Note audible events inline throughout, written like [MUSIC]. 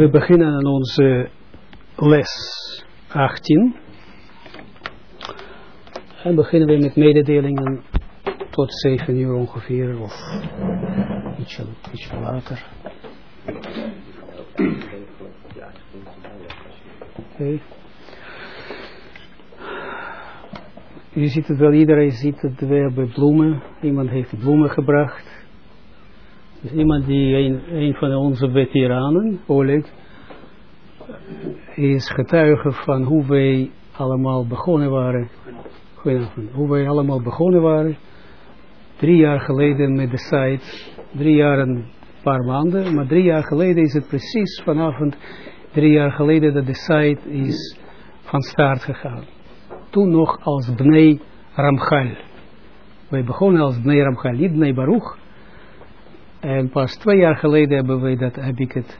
we beginnen aan onze les 18. En beginnen we met mededelingen tot 7 uur ongeveer, of ietsje, ietsje later. Okay. Je ziet het wel, iedereen ziet het, we hebben bloemen. Iemand heeft bloemen gebracht. Dus iemand die, een, een van onze veteranen, Oleg, is getuige van hoe wij allemaal begonnen waren. Hoe wij allemaal begonnen waren. Drie jaar geleden met de site. Drie jaar en een paar maanden. Maar drie jaar geleden is het precies vanavond. Drie jaar geleden dat de site is van start gegaan toen nog als Bnei Ramchal. Wij begonnen als Bnei Ramchal, niet Bnei Baruch. En pas twee jaar geleden hebben wij dat, heb ik het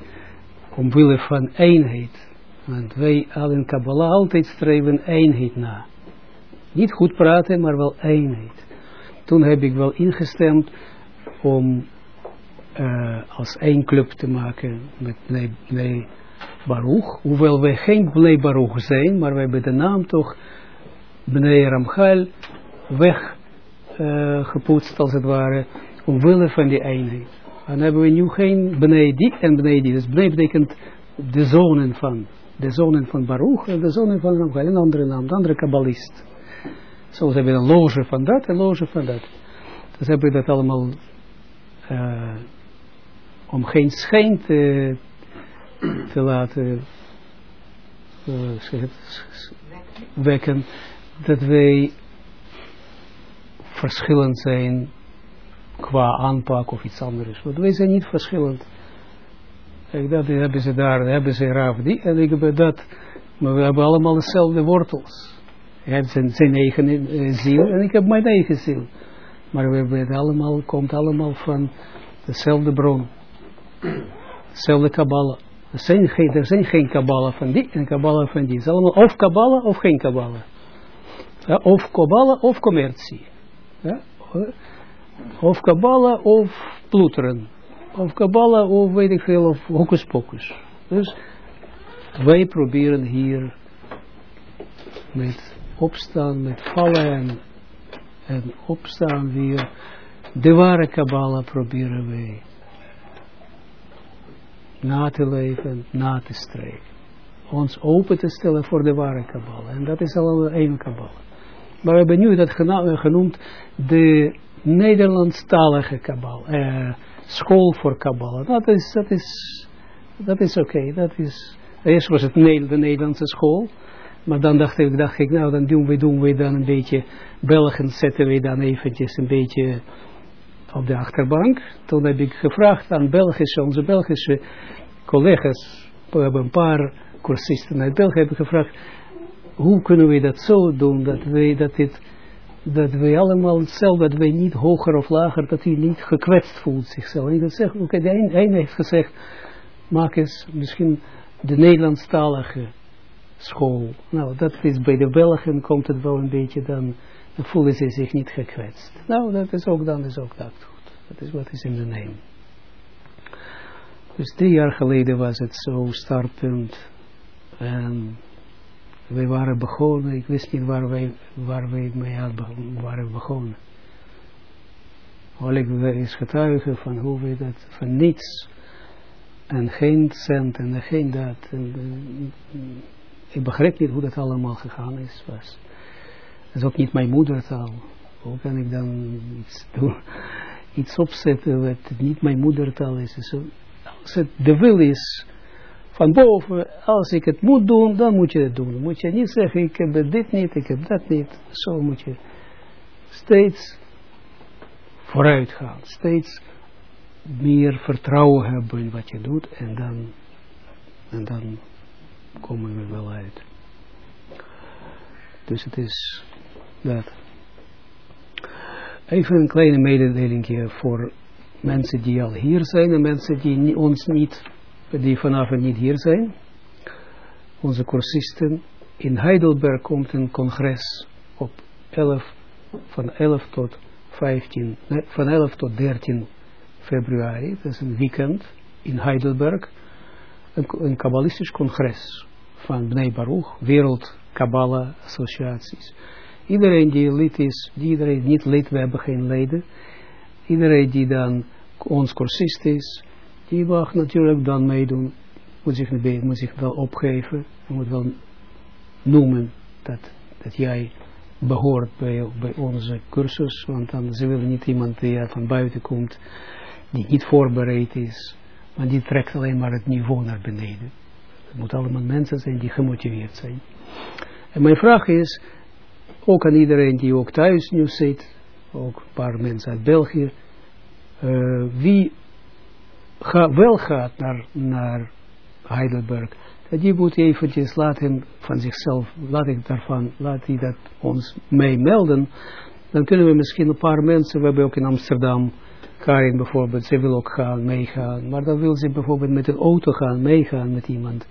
omwille van eenheid. Want wij al in Kabbalah altijd streven eenheid na. Niet goed praten, maar wel eenheid. Toen heb ik wel ingestemd om uh, als één club te maken met Bnei, Baruch. Hoewel wij geen Bnei Baruch zijn, maar wij hebben de naam toch Bnei Ramchal weggepoetst uh, als het ware, omwille van die eenheid. En dan hebben we nu geen Bnei die en Bnei die. Dus Bnei betekent de zonen van, de zonen van Baruch en de zonen van Ramchal, een andere naam, een andere kabbalist. Zo hebben we een loge van dat en loge van dat. Dus hebben we dat allemaal uh, om geen schijn te, te laten uh, wekken dat wij verschillend zijn qua aanpak of iets anders. Want wij zijn niet verschillend. Kijk, dat hebben ze daar, hebben ze Rav die en ik heb dat. Maar we hebben allemaal dezelfde wortels. Hij heeft zijn, zijn eigen uh, ziel en ik heb mijn eigen ziel. Maar we hebben het allemaal, komt allemaal van dezelfde bron. Dezelfde Kabbalah. Er zijn, geen, er zijn geen Kabbalah van die en Kabbalah van die. Het is allemaal of Kabbalah of geen Kabbalah. Ja, of Kabbalah of commercie. Ja? Of Kabbalah of ploeteren. Of Kabbalah of weet ik veel, of hocus pocus. Dus wij proberen hier met opstaan, met vallen en, en opstaan weer. De ware Kabbalah proberen wij na te leven, na te streven. Ons open te stellen voor de ware Kabbalah. En dat is allemaal één Kabbalah. Maar we hebben nu dat genoemd de Nederlandstalige Kabbalah. Eh, school voor Kabbalah. Dat is, dat is, dat is oké. Dat is, eerst was het de Nederlandse school. Maar dan dacht ik, dacht ik, nou dan doen we, doen we dan een beetje, Belgen zetten we dan eventjes een beetje op de achterbank. Toen heb ik gevraagd aan Belgische, onze Belgische collega's, we hebben een paar cursisten uit België, hebben gevraagd, hoe kunnen we dat zo doen, dat wij, dat dit, dat wij allemaal hetzelfde, dat wij niet hoger of lager, dat hij niet gekwetst voelt zichzelf. En ik zeg, oké, okay, de een, heeft gezegd, maak eens misschien de Nederlandstalige school. Nou, dat is bij de Belgen komt het wel een beetje dan, dan voelen ze zich niet gekwetst. Nou, dat is ook dan, is ook dat goed. Dat is wat is in de neem. Dus drie jaar geleden was het zo startpunt. En wij waren begonnen, ik wist niet waar wij, waar wij mee hadden, waren begonnen. Oleg is getuige van hoe we dat, van niets, en geen cent en geen dat. En, ik begreep niet hoe dat allemaal gegaan is. Was. Dat is ook niet mijn moedertaal. Hoe kan ik dan iets doen, iets opzetten wat niet mijn moedertaal is. Als het de wil is van boven, als ik het moet doen, dan moet je het doen. Moet je niet zeggen, ik heb dit niet, ik heb dat niet. Zo moet je steeds vooruit gaan. Steeds meer vertrouwen hebben in wat je doet. En dan, en dan komen we wel uit. Dus het is dat. Even een kleine mededeling voor mensen die al hier zijn en mensen die ons niet die vanavond niet hier zijn. Onze cursisten. In Heidelberg komt een congres op 11, van 11 tot 15, van 11 tot 13 februari, dat is een weekend in Heidelberg, een, een kabbalistisch congres van Bnei Baruch, Wereld Kabbalah Associaties. Iedereen die lid is, die iedereen niet lid, we hebben geen leden. Iedereen die dan ons cursist is, die mag natuurlijk dan meedoen, moet zich, moet zich wel opgeven, moet wel noemen dat, dat jij behoort bij, bij onze cursus, want dan ze willen niet iemand die van buiten komt, die niet voorbereid is, want die trekt alleen maar het niveau naar beneden. Het moeten allemaal mensen zijn die gemotiveerd zijn. En mijn vraag is, ook aan iedereen die ook thuis nu zit, ook een paar mensen uit België, uh, wie ga, wel gaat naar, naar Heidelberg, die moet eventjes laten van zichzelf, laat ik daarvan, laat hij dat ons mee melden, dan kunnen we misschien een paar mensen, we hebben ook in Amsterdam, Karin bijvoorbeeld, ze wil ook gaan, meegaan, maar dan wil ze bijvoorbeeld met een auto gaan, meegaan met iemand,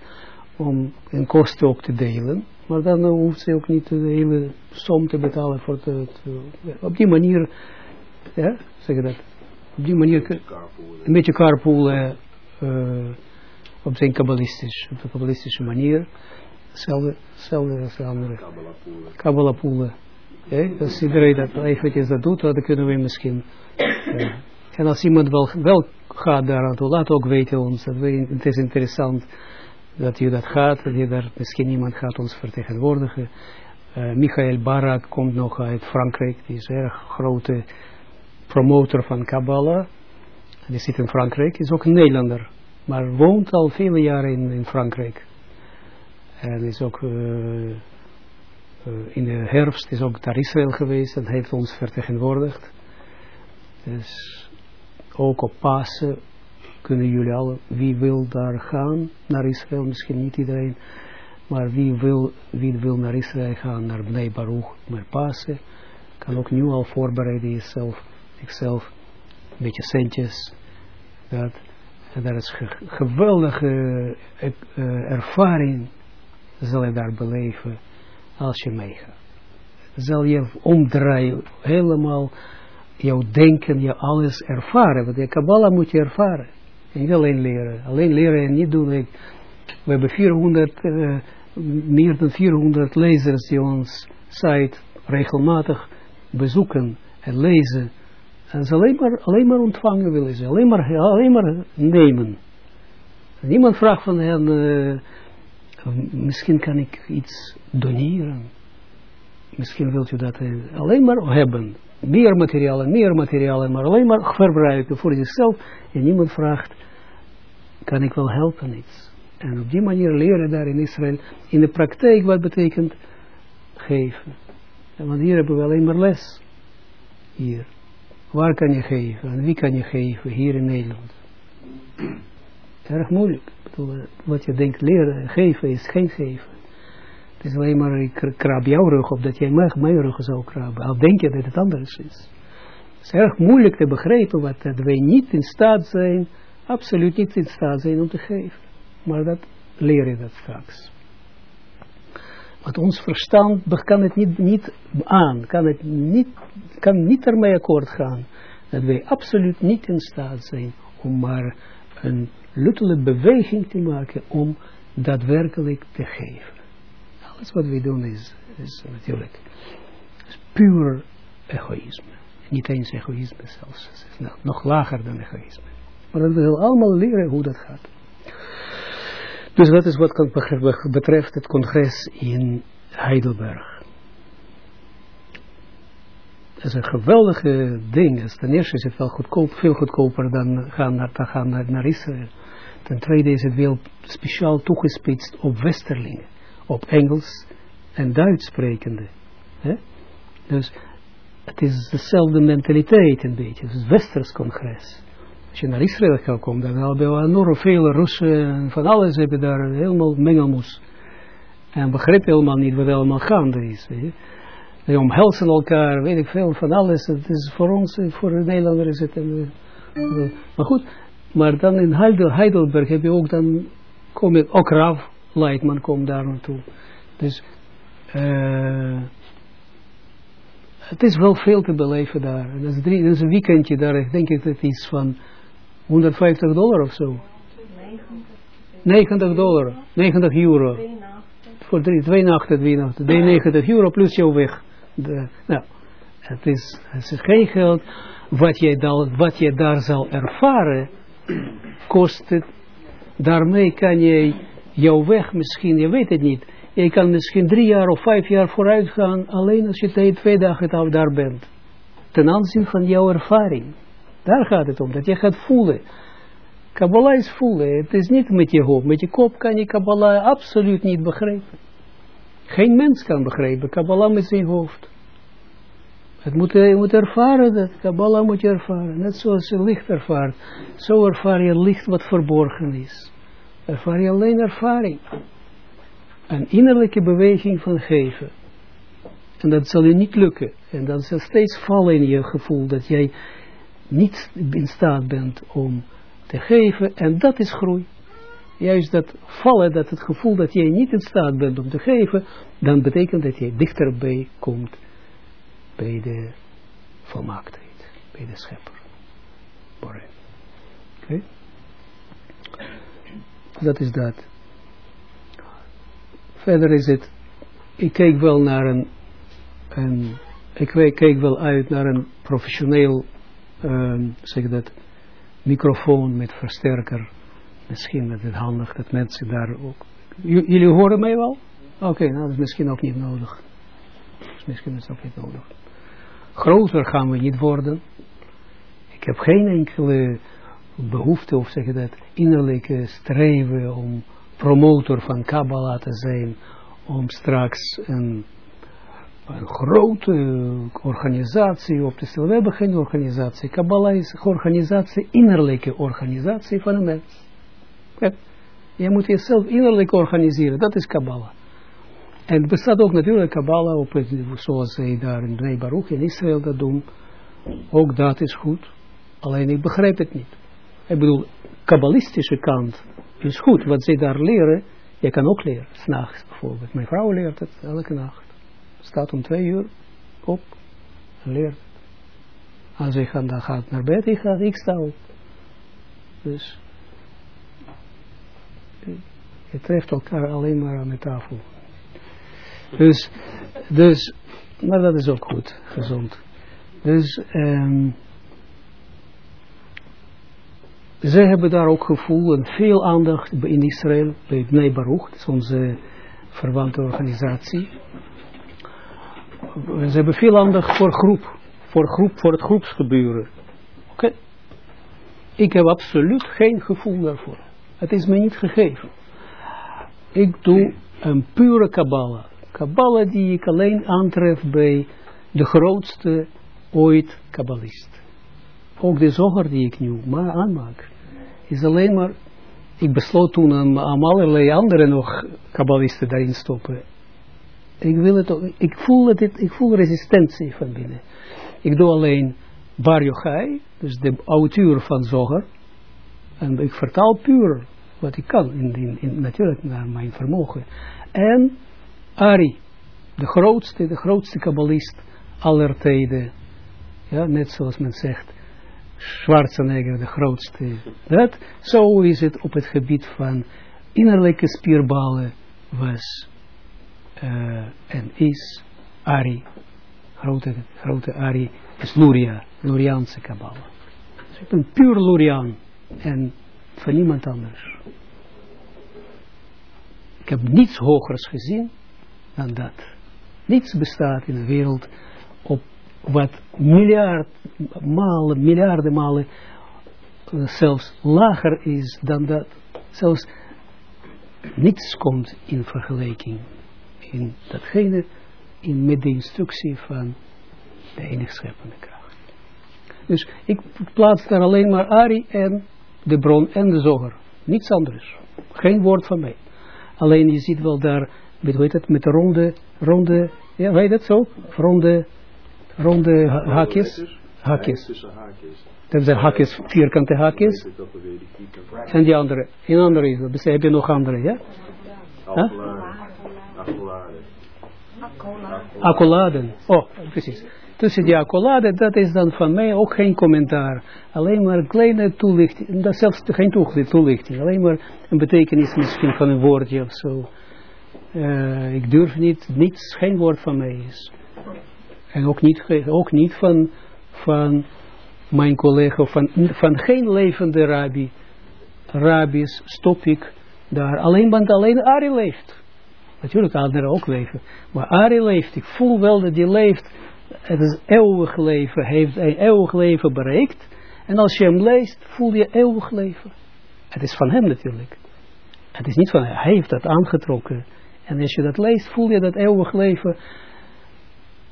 om een kosten ook te delen, maar dan hoeft ze ook niet de hele som te betalen voor het, op die manier, ja, zeg je dat, op die manier, een beetje carpoolen, uh, op zijn kabbalistisch, op de kabbalistische manier, hetzelfde, hetzelfde als de andere, kabbalapoelen. Ja, als iedereen dat eventjes dat doet, dan kunnen we misschien, uh, en als iemand wel, wel gaat daar toe, laat ook weten ons, dat we, het is interessant, dat je dat gaat, dat je daar misschien iemand gaat ons vertegenwoordigen. Uh, Michael Barak komt nog uit Frankrijk, die is erg grote promotor van Kabbalah. Die zit in Frankrijk, is ook een Nederlander, maar woont al vele jaren in, in Frankrijk. En is ook uh, uh, in de herfst is ook naar Israël geweest en heeft ons vertegenwoordigd. Dus ook op Pasen kunnen jullie al, wie wil daar gaan naar Israël, misschien niet iedereen, maar wie wil, wie wil naar Israël gaan, naar Bnei Baruch, naar Pasen, kan ook nu al voorbereiden jezelf, zichzelf, een beetje centjes, dat, en dat is ge geweldige uh, ervaring, zal je daar beleven, als je meegaat. Zal je omdraaien, helemaal jouw denken, je alles ervaren, want de Kabbalah moet je ervaren. En niet alleen leren. Alleen leren en niet doen. we hebben 400, uh, eh, meer dan 400 lezers die ons site regelmatig bezoeken en lezen. En ze alleen maar, alleen maar ontvangen willen ze. Alleen maar, alleen maar nemen. Niemand vraagt van hen, uh, misschien kan ik iets doneren. Misschien wilt u dat uh, alleen maar hebben meer materialen, meer materialen, maar alleen maar verbruiken voor jezelf. En niemand vraagt, kan ik wel helpen iets? En op die manier leren daar in Israël, in de praktijk, wat betekent geven. En want hier hebben we alleen maar les. Hier. Waar kan je geven? En wie kan je geven? Hier in Nederland. Erg moeilijk. wat je denkt leren, geven is geen geven. Het is alleen maar, ik krab jouw rug op, dat jij mijn rug zou krabben. Al denk je dat het anders is. Het is erg moeilijk te begrijpen wat dat wij niet in staat zijn, absoluut niet in staat zijn om te geven. Maar dat leer je dat straks. Want ons verstand kan het niet, niet aan, kan, het niet, kan niet ermee akkoord gaan. Dat wij absoluut niet in staat zijn om maar een luttele beweging te maken om daadwerkelijk te geven. Alles wat we doen is, is natuurlijk is puur egoïsme. Niet eens egoïsme zelfs. Nog lager dan egoïsme. Maar we willen allemaal leren hoe dat gaat. Dus dat is wat betreft het congres in Heidelberg. Dat is een geweldige ding. Ten eerste is het wel goedkoop, veel goedkoper dan gaan naar, te gaan naar, Israël. Ten tweede is het wel speciaal toegespitst op Westerlingen op Engels en Duits sprekende. Dus het is dezelfde mentaliteit een beetje. Het is Westers congres. Als je naar Israël gaat komen, dan hebben we enorm veel Russen en van alles hebben daar helemaal mengelmoes. En begrijp helemaal niet wat allemaal gaande is. Die omhelzen elkaar, weet ik veel, van alles. Het is voor ons, voor de Nederlanders is het... Uh, maar goed, maar dan in Heidelberg heb je ook dan, kom je ook Rav, Leitman komt daar naartoe. Dus, uh, het is wel veel te beleven daar. En dat is, drie, dat een weekendje daar, ik denk dat het is van 150 dollar of zo. 90 dollar, 90 euro. Voor drie, twee nachten, drie nachten. 90 euro plus jouw weg. De, nou, het is, het is geen geld. Wat jij, wat jij daar zal ervaren, kost het. Daarmee kan je jouw weg misschien, je weet het niet. Je kan misschien drie jaar of vijf jaar vooruit gaan, alleen als je twee dagen daar bent. Ten aanzien van jouw ervaring. Daar gaat het om, dat je gaat voelen. Kabbalah is voelen, het is niet met je hoofd. Met je kop kan je Kabbalah absoluut niet begrijpen. Geen mens kan begrijpen, Kabbalah met zijn hoofd. Het moet, je moet ervaren, dat Kabbalah moet je ervaren. Net zoals je licht ervaart. Zo ervaar je licht wat verborgen is. Ervaar je alleen ervaring. Een innerlijke beweging van geven. En dat zal je niet lukken. En dat zal steeds vallen in je gevoel dat jij niet in staat bent om te geven. En dat is groei. Juist dat vallen, dat het gevoel dat jij niet in staat bent om te geven, dan betekent dat jij dichterbij komt bij de volmaaktheid, bij de schepper. Oké? Dat is dat. Verder is het, ik kijk wel naar een, een ik kijk wel uit naar een professioneel, um, zeg dat, microfoon met versterker. Misschien is het handig dat mensen daar ook... jullie horen mij wel? Oké, nou dat is misschien ook niet nodig. Dus misschien is het ook niet nodig. Groter gaan we niet worden. Ik heb geen enkele behoefte, of zeg dat, innerlijke streven om promotor van Kabbalah te zijn, om straks een, een grote organisatie op te stellen. We hebben geen organisatie. Kabbalah is een organisatie, innerlijke organisatie van een mens. Je moet jezelf innerlijk organiseren, dat is Kabbalah. En het bestaat ook natuurlijk Kabbalah, op zoals zij daar in Bnei Baruch in Israël dat doen. Ook dat is goed. Alleen ik begrijp het niet. Ik bedoel, kabbalistische kant is goed. Wat zij daar leren, je kan ook leren. S'nachts bijvoorbeeld. Mijn vrouw leert het elke nacht. Staat om twee uur op leert het. Als ik dan gaat naar bed, ik, ga, ik sta op. Dus je treft elkaar alleen maar aan de tafel. Dus, dus, maar dat is ook goed, gezond. Dus, um, zij hebben daar ook gevoel en veel aandacht in Israël, bij Bnei Baruch, is onze verwante organisatie. Ze hebben veel aandacht voor groep, voor, groep, voor het groepsgebeuren. Oké? Ik heb absoluut geen gevoel daarvoor. Het is me niet gegeven. Ik doe een pure Kabbalah. Kabbalah die ik alleen aantref bij de grootste ooit Kabbalist. Ook de zoger die ik nu maar aanmaak, is alleen maar, ik besloot toen om, om allerlei andere nog kabbalisten daarin stoppen. Ik wil het ik voel het, ik voel resistentie van binnen. Ik doe alleen Bar Yochai, dus de auteur van Zoger, en ik vertaal puur wat ik kan, in, in, in, natuurlijk naar mijn vermogen. En Ari, de grootste, de grootste kabbalist aller tijden, ja, net zoals men zegt, Schwarzenegger, de grootste, dat, zo is het op het gebied van innerlijke spierballen was uh, en is Ari, grote, grote Ari, is Luria, Luriaanse kabbala. Dus ik ben puur Luriaan en van niemand anders. Ik heb niets hogers gezien dan dat. Niets bestaat in de wereld op wat miljard malen, miljarden malen uh, zelfs lager is dan dat. Zelfs niets komt in vergelijking in datgene in, met de instructie van de enige scheppende kracht. Dus ik plaats daar alleen maar Ari en de bron en de zoger. Niets anders. Geen woord van mij. Alleen je ziet wel daar, met, hoe heet het, met de ronde, ronde, ja, weet dat zo? Ronde, ronde haakjes. Haakjes. Dat zijn haakjes, vierkante haakjes. En die andere, een andere heb je nog andere, ja? Accolade. Oh, precies. tussen die accolade, dat is dan van mij ook geen commentaar. Alleen maar kleine toelichting, dat zelfs geen toelichting, alleen maar een betekenis misschien van een woordje of zo. Ik durf niet, niets, geen woord van mij is. En ook niet, ook niet van, van mijn collega, van, van geen levende rabbi, rabbis stop ik daar. Alleen, want alleen Ari leeft. Natuurlijk anderen ook leven. Maar Ari leeft. Ik voel wel dat hij leeft. Het is eeuwig leven. heeft een eeuwig leven bereikt. En als je hem leest, voel je eeuwig leven. Het is van hem natuurlijk. Het is niet van hem. Hij heeft dat aangetrokken. En als je dat leest, voel je dat eeuwig leven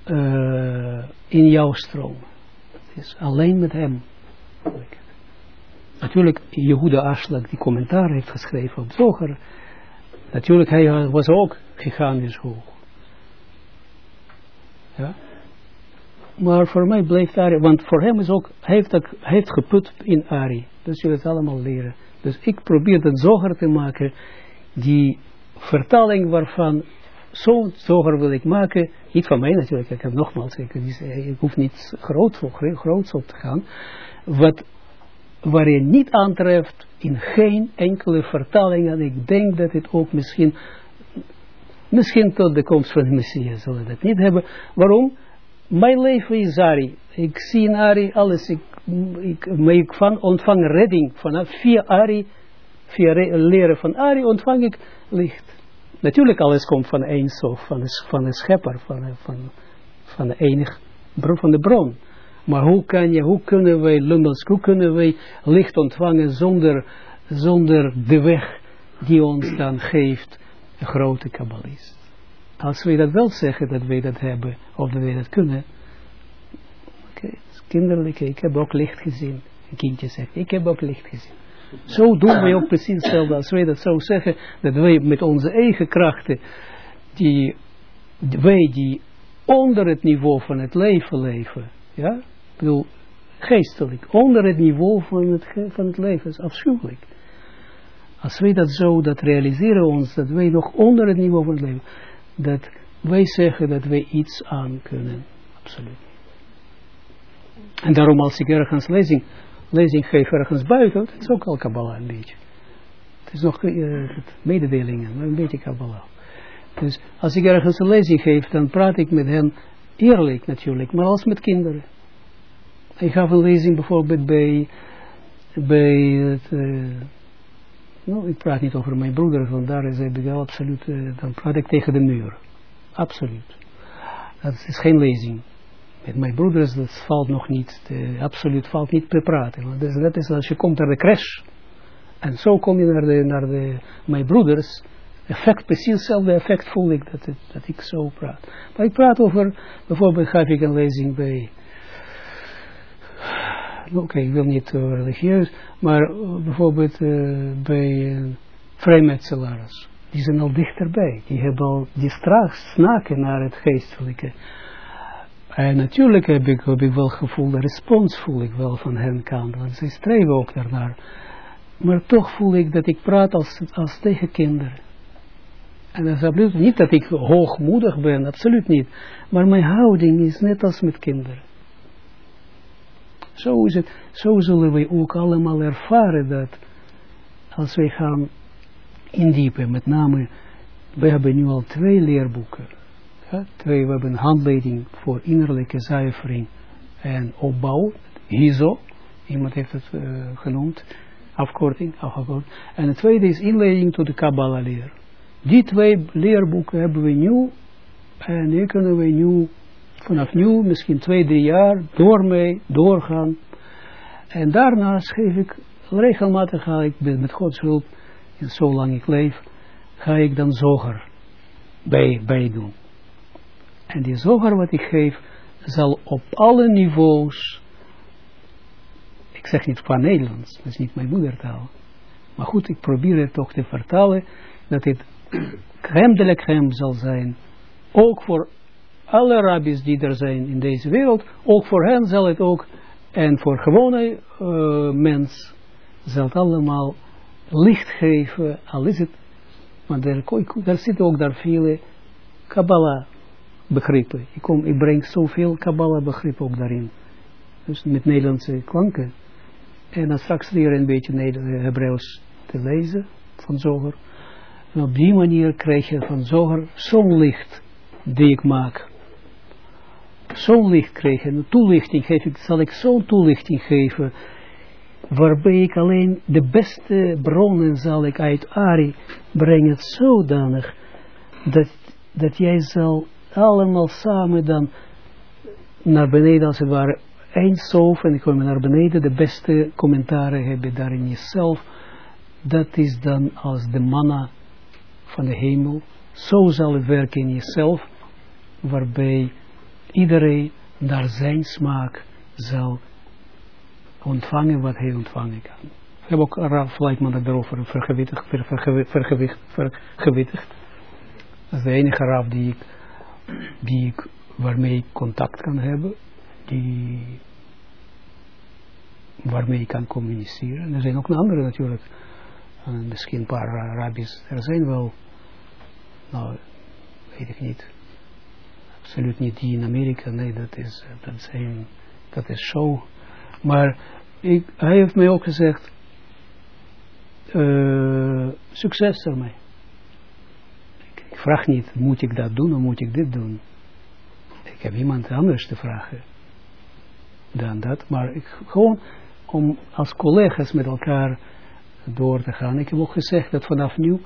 uh, in jouw stroom. Het is alleen met hem. Natuurlijk, Jehuda Aslak die commentaar heeft geschreven op Zoger. Natuurlijk, hij was ook gigantisch hoog. Ja. Maar voor mij blijft Ari, want voor hem is ook, hij heeft, ook, heeft geput in Ari. Dus je het allemaal leren. Dus ik probeer het zoger te maken, die vertaling waarvan zo'n zoger wil ik maken, niet van mij natuurlijk, ik heb nogmaals, ik, ik hoef niet groot, groot op te gaan, wat waar je niet aantreft in geen enkele vertaling. En ik denk dat het ook misschien, misschien tot de komst van de Messias zullen dat niet hebben. Waarom? Mijn leven is Ari. Ik zie in Ari alles. Ik, ik, ik van, ontvang redding vanaf via Ari, via leren van Ari ontvang ik licht. Natuurlijk alles komt van een sof, van de, van de schepper, van, van, van de enig, van de bron. Maar hoe, kan je, hoe kunnen wij lummels, hoe kunnen wij licht ontvangen zonder, zonder de weg die ons dan geeft, een grote kabbalist. Als wij dat wel zeggen, dat wij dat hebben, of dat wij dat kunnen, oké, kinderlijk, ik heb ook licht gezien. Een kindje zegt, ik heb ook licht gezien. Zo doen wij ook precies hetzelfde als wij dat zo zeggen, dat wij met onze eigen krachten, die, wij die onder het niveau van het leven leven, ja, bedoel, geestelijk, onder het niveau van het, van het leven, is afschuwelijk. Als wij dat zo, dat realiseren ons, dat wij nog onder het niveau van het leven, dat wij zeggen dat wij iets aan kunnen. Absoluut. En daarom als ik ergens lezing, lezing geef ergens buiten, dat is ook al Kabbalah een beetje. Het is nog uh, mededelingen, maar een beetje Kabbalah. Dus als ik ergens een lezing geef, dan praat ik met hen eerlijk natuurlijk, maar als met kinderen. Ik gaf een lezing bijvoorbeeld bij, bij het, uh, nou, ik praat niet over mijn broeder, want daar is ik wel absoluut, uh, dan praat ik tegen de muur. Absoluut. Dat is geen lezing. Met mijn broeders, dat valt nog niet, uh, absoluut valt niet te praten. Want dat is als je komt naar de crash, en zo kom je naar de, naar de, mijn broeders, effect, precies hetzelfde effect voel ik dat, het, dat ik zo praat. Maar ik praat over, bijvoorbeeld gaf ik een lezing bij oké, ik wil niet uh, religieus, maar uh, bijvoorbeeld uh, bij vrijmetselaars, die zijn al dichterbij, die hebben al, die straks snaken naar het geestelijke. En natuurlijk heb ik, heb ik wel gevoel, de respons voel ik wel van hen kant, want ze streven ook daarnaar. Maar toch voel ik dat ik praat als, als tegen kinderen. En dat is absoluut niet dat ik hoogmoedig ben, absoluut niet. Maar mijn houding is net als met kinderen. Zo is het, zo zullen wij ook allemaal ervaren dat als wij gaan indiepen, met name, we hebben nu al twee leerboeken. Ja, twee, we hebben handleiding voor innerlijke zuivering en opbouw, HISO, iemand heeft het uh, genoemd, afkorting, afgekort. En het tweede is inleiding tot de Kabbalah leer. Die twee leerboeken hebben we nu, en die kunnen we nu vanaf nu, misschien twee, drie jaar, door mee, doorgaan. En daarna schreef ik, regelmatig ga ik met Gods hulp, en zolang ik leef, ga ik dan zoger bij, bij doen. En die zoger wat ik geef, zal op alle niveaus, ik zeg niet qua Nederlands, dat is niet mijn moedertaal, maar goed, ik probeer het toch te vertalen, dat het [CLEARS THROAT] crème de zal zijn, ook voor alle rabbis die er zijn in deze wereld, ook voor hen zal het ook, en voor gewone uh, mens, zal het allemaal licht geven, al is het, maar daar, zitten ook daar vele Kabbalah begrippen. Ik, kom, ik breng zoveel Kabbalah begrippen ook daarin. Dus met Nederlandse klanken. En dan straks leren een beetje Hebreeuws te lezen van Zoger. En op die manier krijg je van Zoger zo'n licht die ik maak. Zo'n licht krijg je, een toelichting geef ik, zal ik zo'n toelichting geven, waarbij ik alleen de beste bronnen zal ik uit Ari brengen, zodanig, dat, dat jij zal allemaal samen dan naar beneden als het ware eindsof en ik kom naar beneden, de beste commentaren hebben daar in jezelf. Dat is dan als de manna van de hemel. Zo zal het werken in jezelf, waarbij iedereen naar zijn smaak zal ontvangen wat hij ontvangen kan. Ik heb ook Ralf Leitman daarover vergewittigd, vergewicht, vergewittigd. Dat is de enige Raf die ik, die ik, waarmee ik contact kan hebben, die waarmee je kan communiceren. Er zijn ook andere natuurlijk. Uh, misschien een paar rabbis. Er zijn wel, nou, weet ik niet. Absoluut niet die in Amerika. Nee, dat is, uh, dat zijn, dat is show. Maar ik, hij heeft mij ook gezegd, uh, succes ermee. Ik, ik vraag niet, moet ik dat doen of moet ik dit doen? Ik heb iemand anders te vragen dan dat, maar ik gewoon om als collega's met elkaar door te gaan. Ik heb ook gezegd dat vanaf nu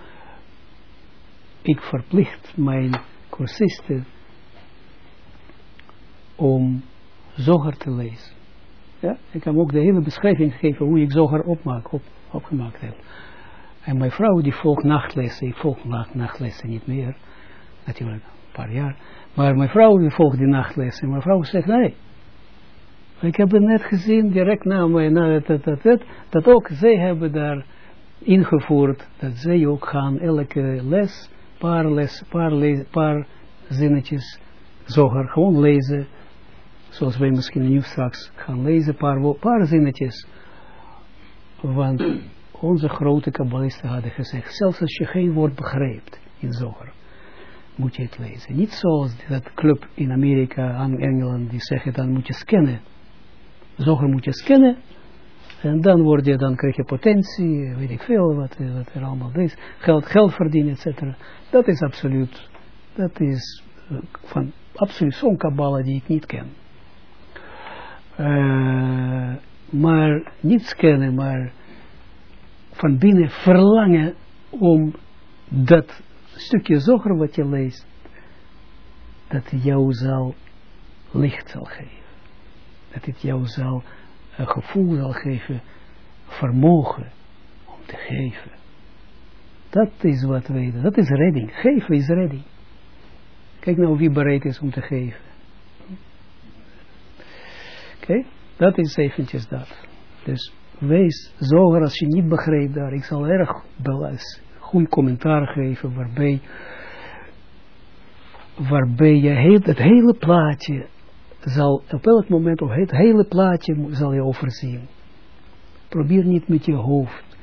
ik verplicht mijn cursisten om zoger te lezen. Ja, ik heb ook de hele beschrijving gegeven hoe ik zoger opmaak, op, opgemaakt heb. En mijn vrouw die volgt nachtlessen, ik volg nachtlessen niet meer, natuurlijk een paar jaar. Maar mijn vrouw die volgt die nachtlessen. Mijn vrouw zegt nee, ik heb het net gezien, direct na mij, na dat, dat, dat, ook zij hebben daar ingevoerd, dat zij ook gaan elke les, paar les, paar, le paar zinnetjes, zoger, gewoon lezen, zoals wij misschien nu straks gaan lezen, paar, paar zinnetjes, want onze grote kabbalisten hadden gezegd, zelfs als je geen woord begrijpt in zoger, moet je het lezen. Niet zoals dat club in Amerika, en Engeland, die zeggen, dan moet je scannen Zoger moet je scannen. En dan word je, dan krijg je potentie, weet ik veel, wat, wat er allemaal is. Geld, geld verdienen, etc. Dat is absoluut, dat is uh, van absoluut zo'n kabbala die ik niet ken. Uh, maar niet scannen, maar van binnen verlangen om dat stukje zoger wat je leest, dat jou zal licht zal geven dat het jou zal een gevoel zal geven, vermogen om te geven. Dat is wat wij, dat is redding. Geven is redding. Kijk nou wie bereid is om te geven. Oké, dat is eventjes dat. Dus wees zoger als je niet begrijpt daar. Ik zal erg goed commentaar geven waarbij, waarbij je het hele plaatje zal op elk moment, of het hele plaatje zal je overzien. Probeer niet met je hoofd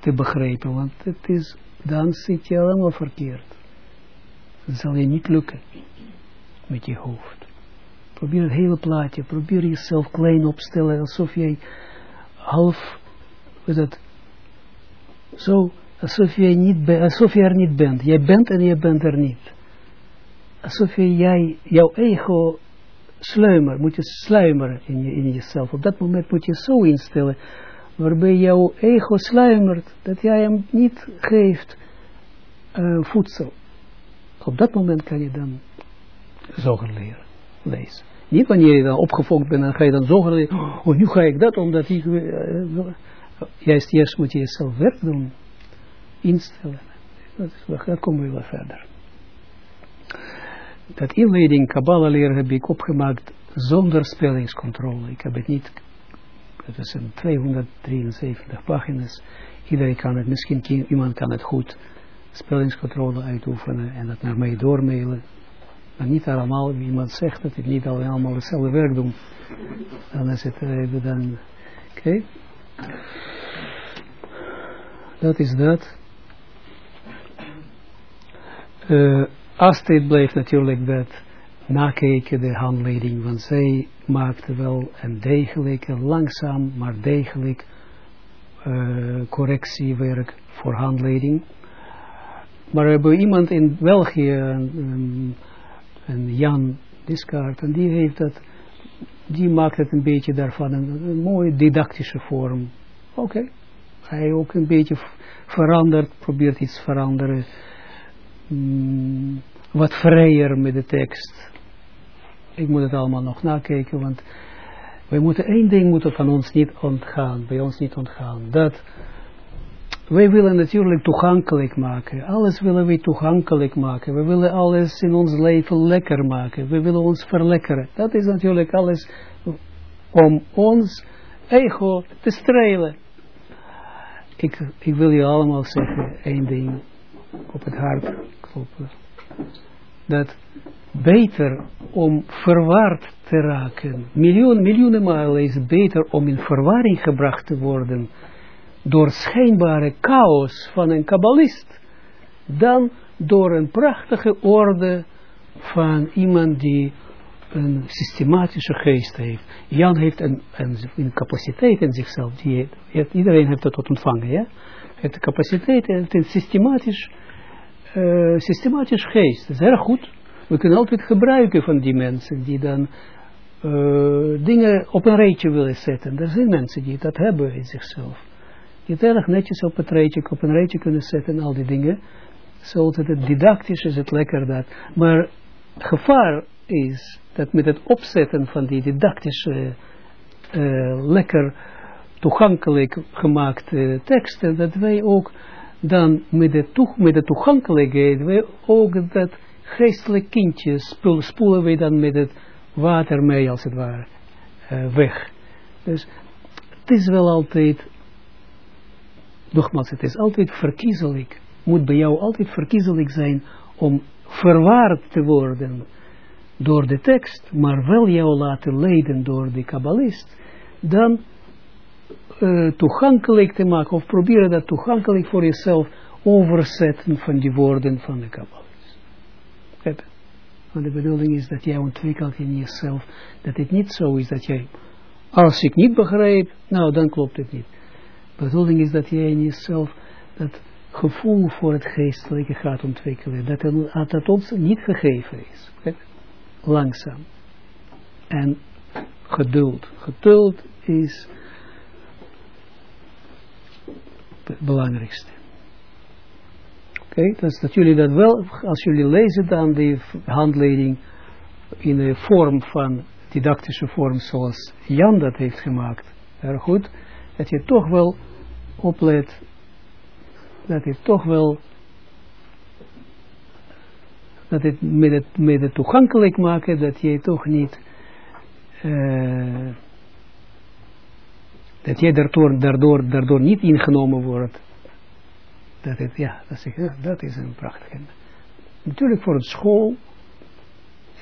te begrijpen, want het is, dan zit je allemaal verkeerd. Het zal je niet lukken met je hoofd. Probeer het hele plaatje, probeer jezelf klein opstellen, alsof jij half, wat het, zo, alsof, jij niet alsof je er niet bent. Jij bent en je bent er niet. Alsof jij, jouw ego sluimer, moet je sluimeren in, je, in jezelf. Op dat moment moet je zo instellen, waarbij jouw ego sluimert, dat jij hem niet geeft uh, voedsel. Op dat moment kan je dan zoger leren, Niet wanneer je dan opgefokt bent, dan ga je dan zoger leren, oh nu ga ik dat, omdat ik, uh, juist eerst moet je jezelf werk doen, instellen. Dat, is, dat komen we wel verder dat inleiding Kabbalah leren heb ik opgemaakt zonder spellingscontrole. Ik heb het niet, het is een 273 pagina's. Iedereen kan het, misschien iemand kan het goed spellingscontrole uitoefenen en dat naar mij doormailen. Maar niet allemaal, wie iemand zegt dat ik niet allemaal hetzelfde werk doe. Dan is het even dan, oké. Dat is dat. Uh, Astrid bleef natuurlijk dat nakeken de handleiding, want zij maakte wel een degelijk, langzaam, maar degelijk uh, correctiewerk voor handleiding. Maar we hebben iemand in België, een Jan Discard, en die heeft dat, die maakt het een beetje daarvan een, mooie didactische vorm. Oké, hij ook een beetje verandert, probeert iets veranderen, mm, wat vrijer met de tekst. Ik moet het allemaal nog nakijken, want wij moeten één ding moeten van ons niet ontgaan, bij ons niet ontgaan, dat wij willen natuurlijk toegankelijk maken. Alles willen we toegankelijk maken. We willen alles in ons leven lekker maken. We willen ons verlekkeren. Dat is natuurlijk alles om ons ego te strelen. Ik, ik wil je allemaal zeggen, één ding op het hart kloppen. Dat beter om verwaard te raken. Miljoen, miljoenen malen is beter om in verwarring gebracht te worden door schijnbare chaos van een kabbalist, dan door een prachtige orde van iemand die een systematische geest heeft. Jan heeft een, een, capaciteit in zichzelf, die iedereen heeft dat tot ontvangen, ja? heeft de capaciteit, en een systematisch, uh, systematisch geest, dat is erg goed. We kunnen altijd gebruiken van die mensen die dan uh, dingen op een rijtje willen zetten. Er zijn mensen die dat hebben in zichzelf het erg netjes op het rijtje, op een rijtje kunnen zetten, al die dingen. Zoals het didactisch is het lekker dat. Maar gevaar is dat met het opzetten van die didactische, uh, lekker toegankelijk gemaakte teksten, dat wij ook dan met de, toeg met de toegankelijkheid, wij ook dat geestelijk kindje spoelen wij dan met het water mee, als het ware, uh, weg. Dus het is wel altijd nogmaals, het is altijd verkiezelijk, moet bij jou altijd verkiezelijk zijn om verwaard te worden door de tekst, maar wel jou laten leiden door de kabbalist, dan uh, toegankelijk te maken, of proberen dat toegankelijk voor jezelf overzetten van die woorden van de kabbalist. Want de bedoeling is dat jij ontwikkelt in jezelf, dat het niet zo is dat jij, als ik niet begrijp, nou dan klopt het niet bedoeling is dat jij in jezelf dat gevoel voor het geestelijke gaat ontwikkelen. Dat, het, dat ons niet gegeven is. Langzaam. En geduld. Geduld is het belangrijkste. Oké, dus dat jullie dat wel, als jullie lezen dan die handleiding in de vorm van, didactische vorm zoals Jan dat heeft gemaakt, erg goed, dat je toch wel oplet, dat het toch wel, dat het met het, met het toegankelijk maken, dat je toch niet, uh, dat jij daardoor, daardoor, daardoor niet ingenomen wordt. Dat, het, ja, dat, zeg, dat is een prachtige. Natuurlijk voor het school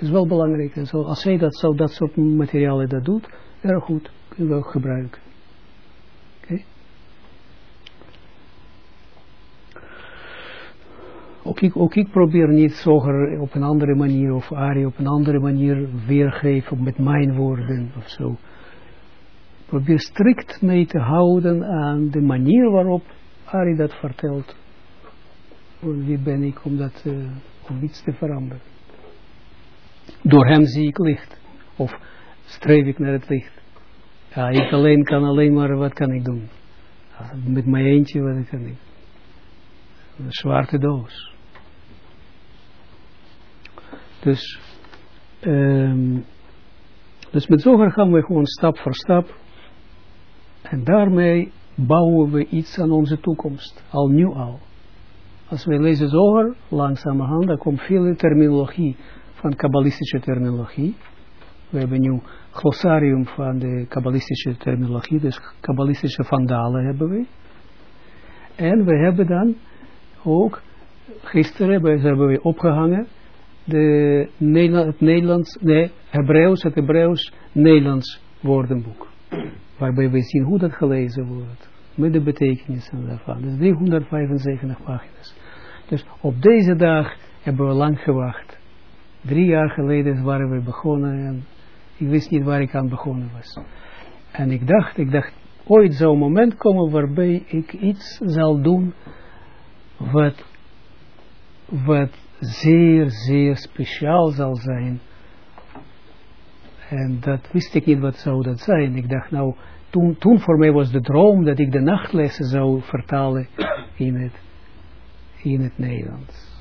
is wel belangrijk. En zo, als zij dat, zo, dat soort materialen dat doet, erg goed, kunnen we ook gebruiken. Ook ik, ook probeer niet zoger op een andere manier of Ari op een andere manier weergeven met mijn woorden of zo. Probeer strikt mee te houden aan de manier waarop Ari dat vertelt. Wie ben ik om, dat, uh, om iets te veranderen. Door hem zie ik licht. Of streef ik naar het licht. Ik alleen kan alleen maar, wat kan ik doen? Met mijn eentje, wat kan ik? Een zwarte doos. Dus, um, dus met zover gaan we gewoon stap voor stap. En daarmee bouwen we iets aan onze toekomst. Al nu al. Als we lezen zoger, langzamerhand, dan komt veel terminologie van kabbalistische terminologie. We hebben nu glossarium van de kabbalistische terminologie, dus kabbalistische vandalen hebben we. En we hebben dan ook, gisteren hebben we opgehangen, de het Nederlands, nee, Hebreeuws, het Hebreeuws, Nederlands woordenboek. Waarbij we zien hoe dat gelezen wordt. Met de betekenissen daarvan. Dus 375 pagina's. Dus op deze dag hebben we lang gewacht. Drie jaar geleden waren we begonnen en ik wist niet waar ik aan begonnen was. En ik dacht, ik dacht, ooit zou een moment komen waarbij ik iets zal doen wat, wat zeer, zeer speciaal zal zijn. En dat wist ik niet wat zou dat zijn. Ik dacht nou, toen, toen voor mij was de droom dat ik de nachtlessen zou vertalen in het, in het Nederlands.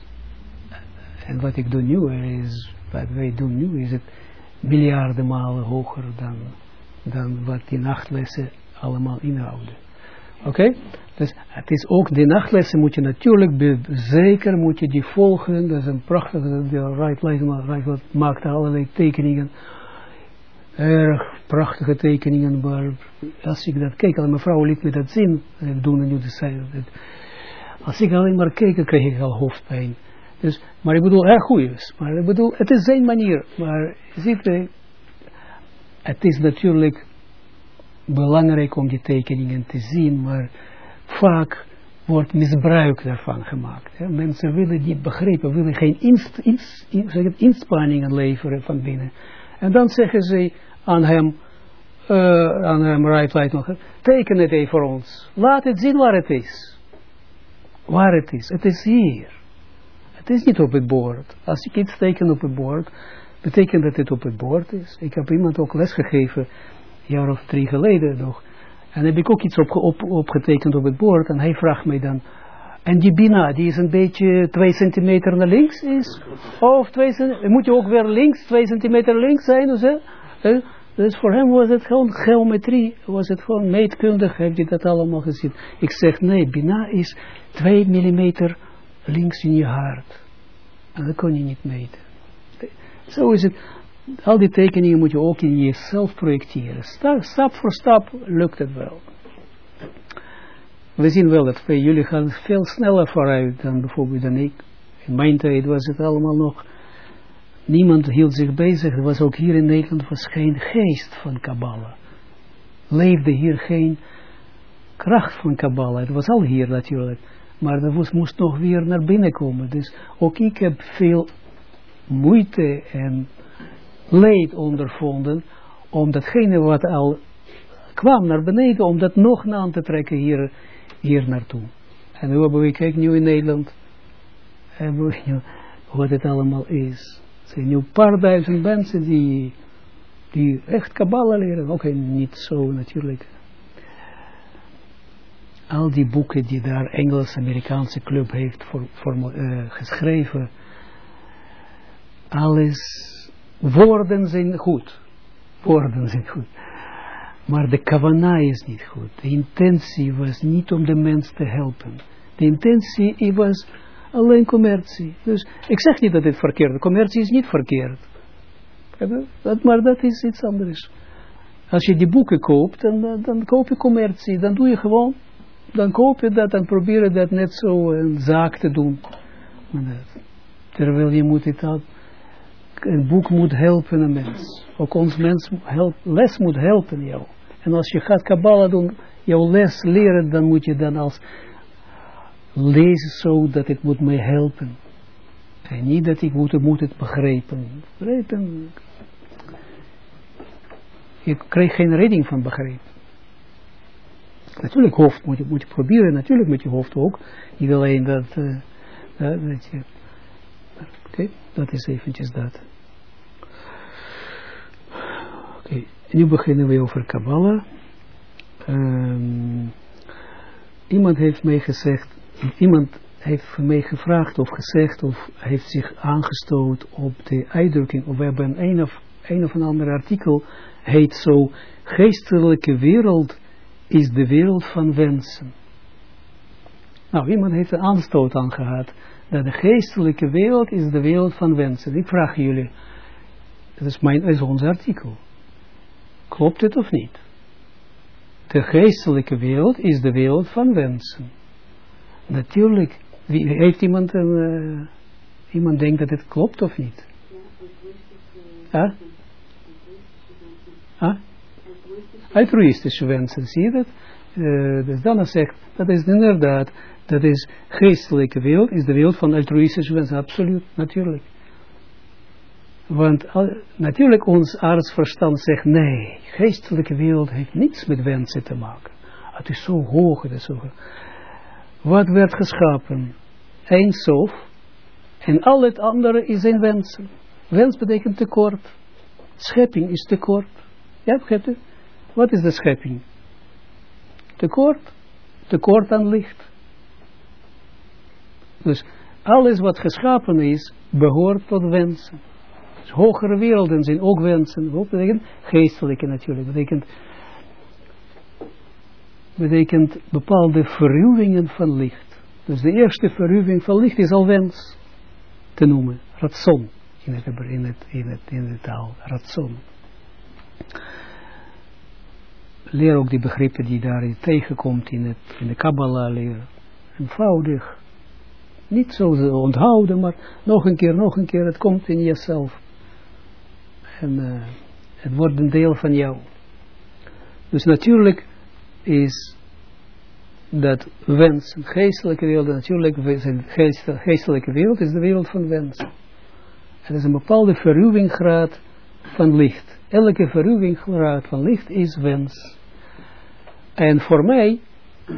En wat ik doe nu is, wat wij doen nu is het miljarden malen hoger dan, dan wat die nachtlessen allemaal inhouden. Oké? Dus het is ook, de nachtlessen moet je natuurlijk, zeker moet je die volgen. Dat is een prachtige, de Light maakt allerlei tekeningen. Erg prachtige tekeningen, maar als ik dat kijk, al mijn vrouw liet me dat zien, ik doe nu de Als ik alleen maar keek, kreeg ik al hoofdpijn. Dus, maar ik bedoel, erg goed is. Maar ik bedoel, het is zijn manier. Maar ziet u, het is natuurlijk belangrijk om die tekeningen te zien, maar vaak wordt misbruik daarvan gemaakt. Mensen willen niet begrijpen, willen geen inspanningen leveren van binnen. En dan zeggen ze aan hem, aan hem right, right, teken het even voor ons. Laat het zien waar het is. Waar het is. Het is hier. Het is niet op het bord. Als ik iets teken op het bord, betekent dat het op het bord is. Ik heb iemand ook lesgegeven, een jaar of drie geleden nog. En heb ik ook iets op, op, opgetekend op het bord. En hij vraagt mij dan, en die bina, die is een beetje twee centimeter naar links is? Of twee centimeter, moet je ook weer links, twee centimeter links zijn? Dus, dus voor hem was het gewoon geometrie, was het gewoon meetkundig, heeft hij dat allemaal gezien. Ik zeg, nee, bina is twee millimeter links in je hart. En dat kon je niet meten. Zo is het. Al die tekeningen moet je ook in jezelf projecteren. Stap, voor stap lukt het wel. We zien wel dat jullie gaan veel sneller vooruit dan bijvoorbeeld dan ik. In mijn tijd was het allemaal nog, niemand hield zich bezig. Er was ook hier in Nederland was geen geest van Kabbalah. Leefde hier geen kracht van Kabbalah. Het was al hier natuurlijk. Maar dat moest nog weer naar binnen komen. Dus ook ik heb veel moeite en leed ondervonden om datgene wat al kwam naar beneden, om dat nog aan te trekken hier, hier naartoe. En nu hebben we, kijk nu in Nederland, hebben we nu [LAUGHS] wat het allemaal is. Er zijn nu een paar duizend mensen die, die echt Kabbalah leren. Oké, niet zo natuurlijk al die boeken die daar Engels-Amerikaanse club heeft voor, voor, uh, geschreven, alles, woorden zijn goed, woorden zijn goed, maar de kavana is niet goed, de intentie was niet om de mens te helpen, de intentie was alleen commercie, dus ik zeg niet dat het verkeerd is, commercie is niet verkeerd, maar dat is iets anders. Als je die boeken koopt, dan, dan koop je commercie, dan doe je gewoon dan koop je dat en probeer je dat net zo een zaak te doen. Terwijl je moet het een boek moet helpen een mens. Ook ons mens help, les moet helpen jou. En als je gaat Kabbalah doen, jouw les leren, dan moet je dan als lezen zo dat het moet mij helpen. En niet dat ik moet, moet het begrijpen. Begrijpen. Je krijgt geen redding van begrijpen. Natuurlijk hoofd moet je, moet je proberen, natuurlijk met je hoofd ook. Niet alleen dat, uh, weet je. Oké, dat is eventjes dat. Oké, nu beginnen we over Kabbalah. Um, iemand heeft mij gezegd, iemand heeft mij gevraagd of gezegd of heeft zich aangestoot op de uitdrukking, of we hebben een of, een of ander artikel, heet zo, geestelijke wereld is de wereld van wensen. Nou, iemand heeft een aanstoot aan gehad, dat de geestelijke wereld is de wereld van wensen. Ik vraag jullie, dat is, mijn, dat is ons artikel. Klopt het of niet? De geestelijke wereld is de wereld van wensen. Natuurlijk, wie, heeft iemand, een, uh, iemand denkt dat het klopt of niet? Ja, huh? altruïstische wensen, zie je dat? Uh, dus dan zegt, dat is inderdaad, dat is geestelijke wereld, is de wereld van altruïstische wensen, absoluut, natuurlijk. Want natuurlijk ons artsverstand zegt, nee, geestelijke wereld heeft niets met wensen te maken. Het is zo hoog, het is zo Wat werd geschapen? Eindsof. En al het andere is een wensen. Wens betekent tekort. Schepping is tekort. Ja, begrijpt u? Wat is de schepping? Tekort. Tekort aan licht. Dus alles wat geschapen is, behoort tot wensen. Dus hogere werelden zijn ook wensen. Wat betekent? Geestelijke natuurlijk. Betekent, betekent bepaalde verruwingen van licht. Dus de eerste verruwing van licht is al wens te noemen. Ratson in het, in het, in het, in de taal. Ratson. Leer ook die begrippen die daarin tegenkomt in, het, in de Kabbalah leer. Eenvoudig. Niet zo onthouden, maar nog een keer, nog een keer. Het komt in jezelf. En uh, het wordt een deel van jou. Dus natuurlijk is dat wens, geestelijke wereld, natuurlijk een geestelijke wereld is de wereld van wens. Er is een bepaalde verruwinggraad van licht. Elke verruwinggraad van licht is wens. En voor mij,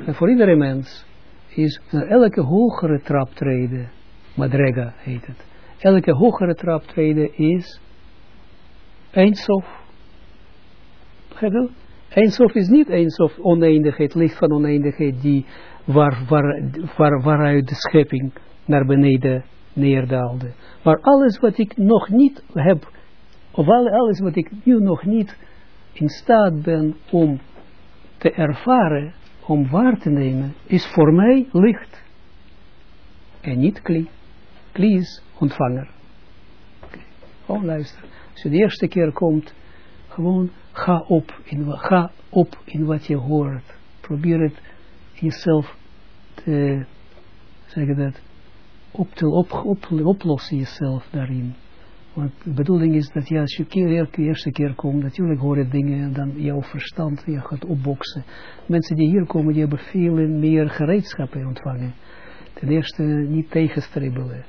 en voor iedere mens, is elke hogere traptreden, madrega heet het, elke hogere traptreden is Eindsof. Eindsof is niet Eindsof oneindigheid, licht van oneindigheid, die waar, waar, waar, waaruit de schepping naar beneden neerdaalde. Maar alles wat ik nog niet heb, of alles wat ik nu nog niet in staat ben om te ervaren, om waar te nemen, is voor mij licht. En niet kli. Kli is ontvanger. Oh, luister. Als je de eerste keer komt, gewoon ga op in, ga op in wat je hoort. Probeer het jezelf te, zeg dat, op te op, op, oplossen jezelf daarin. Want de bedoeling is dat je als je keer, de eerste keer komt, natuurlijk horen dingen en dan jouw verstand je gaat opboksen. Mensen die hier komen, die hebben veel meer gereedschappen ontvangen. Ten eerste niet tegenstribbelen.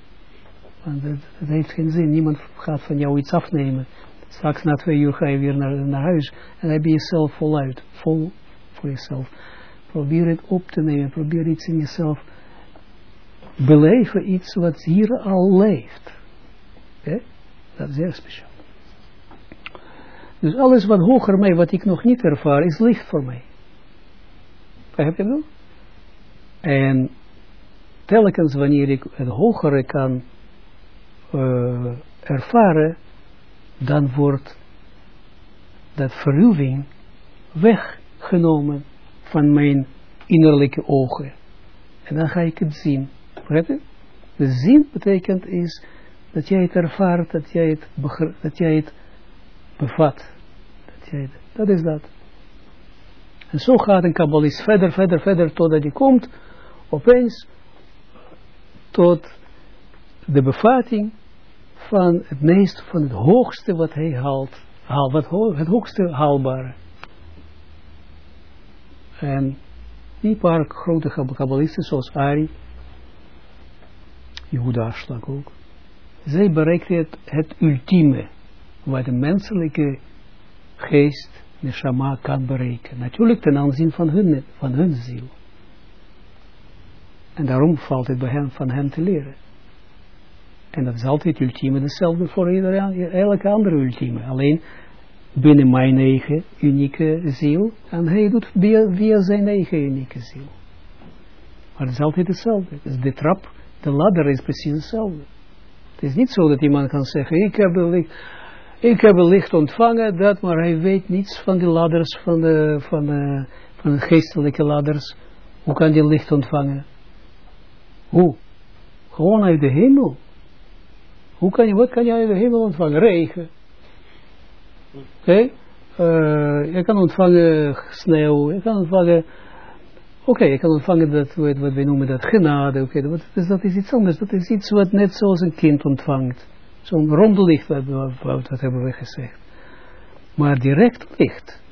Want dat, heeft geen zin. Niemand gaat van jou iets afnemen. Straks na twee uur ga je weer naar, huis en heb je jezelf voluit. Vol voor jezelf. Probeer het op te nemen. Probeer iets in jezelf. Beleven iets wat hier al leeft. Dat is heel speciaal. Dus alles wat hoger mij, wat ik nog niet ervaar, is licht voor mij. Begrijp je dat? En telkens wanneer ik het hogere kan uh, ervaren, dan wordt dat verruwing weggenomen van mijn innerlijke ogen. En dan ga ik het zien. Begrijp je? De zin betekent is dat jij het ervaart, dat jij het, dat jij het bevat. Dat, jij het, dat is dat. En zo gaat een kabbalist verder, verder, verder, totdat hij komt, opeens, tot de bevatting van het meest, van het hoogste wat hij haalt, haal, wat ho het hoogste haalbare. En die paar grote kabbalisten zoals Ari, Jehuda Aslak ook, zij bereikten het, het ultieme, wat de menselijke geest, de shama, kan bereiken. Natuurlijk ten aanzien van hun, van hun ziel. En daarom valt het bij hen, van hen te leren. En dat is altijd ultieme, hetzelfde voor iedereen, elke andere ultieme. Alleen binnen mijn eigen unieke ziel. En hij doet via, via zijn eigen unieke ziel. Maar het is altijd hetzelfde. Dus de trap, de ladder is precies hetzelfde. Het is niet zo dat iemand kan zeggen, ik heb een licht, ik heb licht ontvangen, dat, maar hij weet niets van de ladders, van de, van de, van de geestelijke ladders. Hoe kan die licht ontvangen? Hoe? Gewoon uit de hemel. Hoe kan je, wat kan je uit de hemel ontvangen? Regen. Oké? Okay? Uh, je kan ontvangen sneeuw, je kan ontvangen okay, je kan ontvangen dat, wat wij noemen dat genade. Oké, okay, dat, is iets anders. Dat is iets wat net zoals een kind ontvangt. Zo'n ronde licht, wat, wat, hebben we gezegd. Maar direct licht,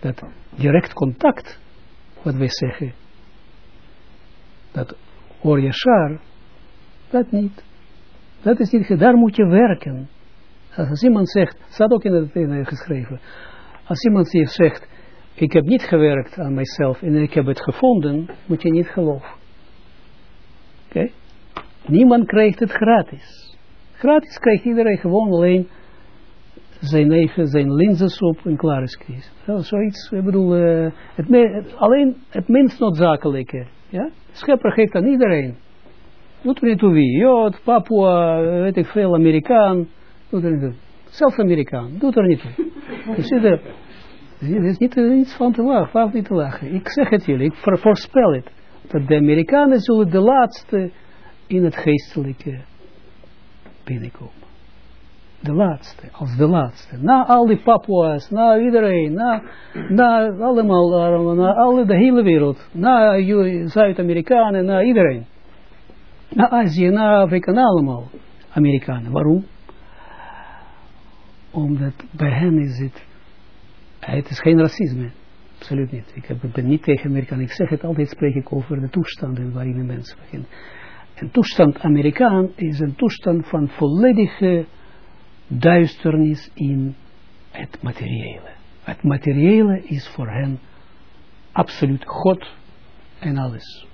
dat direct contact, wat wij zeggen, dat Or Yashar, dat niet. Dat is niet, daar moet je werken. Als iemand zegt, staat ook in het ene geschreven, als iemand zegt, ik heb niet gewerkt aan mijzelf en ik heb het gevonden, moet je niet geloven. Oké? Niemand krijgt het gratis. Gratis krijgt iedereen gewoon alleen zijn eigen, zijn linzensoep en klaar is kies. zoiets, ik bedoel, uh, het, alleen het minst noodzakelijke. Ja? Schepper geeft aan iedereen. Doet er niet toe wie. Jood, Papua, weet ik veel, Amerikaan. Doet er niet toe. Zelfs Amerikaan. Doet er niet toe. [LAUGHS] Dus er is niet iets van te lachen, valt niet te lachen. Ik zeg het jullie, ik voorspel het. Dat de Amerikanen zullen de laatste in het geestelijke binnenkomen. De laatste, als de laatste. Na al die Papua's, na iedereen, na, na allemaal, na alle, de hele wereld. Na Zuid-Amerikanen, na iedereen. Na Azië, na Afrika, na allemaal Amerikanen. Waarom? Omdat bij hen is het, het is geen racisme. Absoluut niet. Ik, heb, ben niet tegen Amerikanen. Ik zeg het altijd, spreek ik over de toestanden waarin de mensen beginnen. Een toestand Amerikaan is een toestand van volledige duisternis in het materiële. Het materiële is voor hen absoluut God en alles.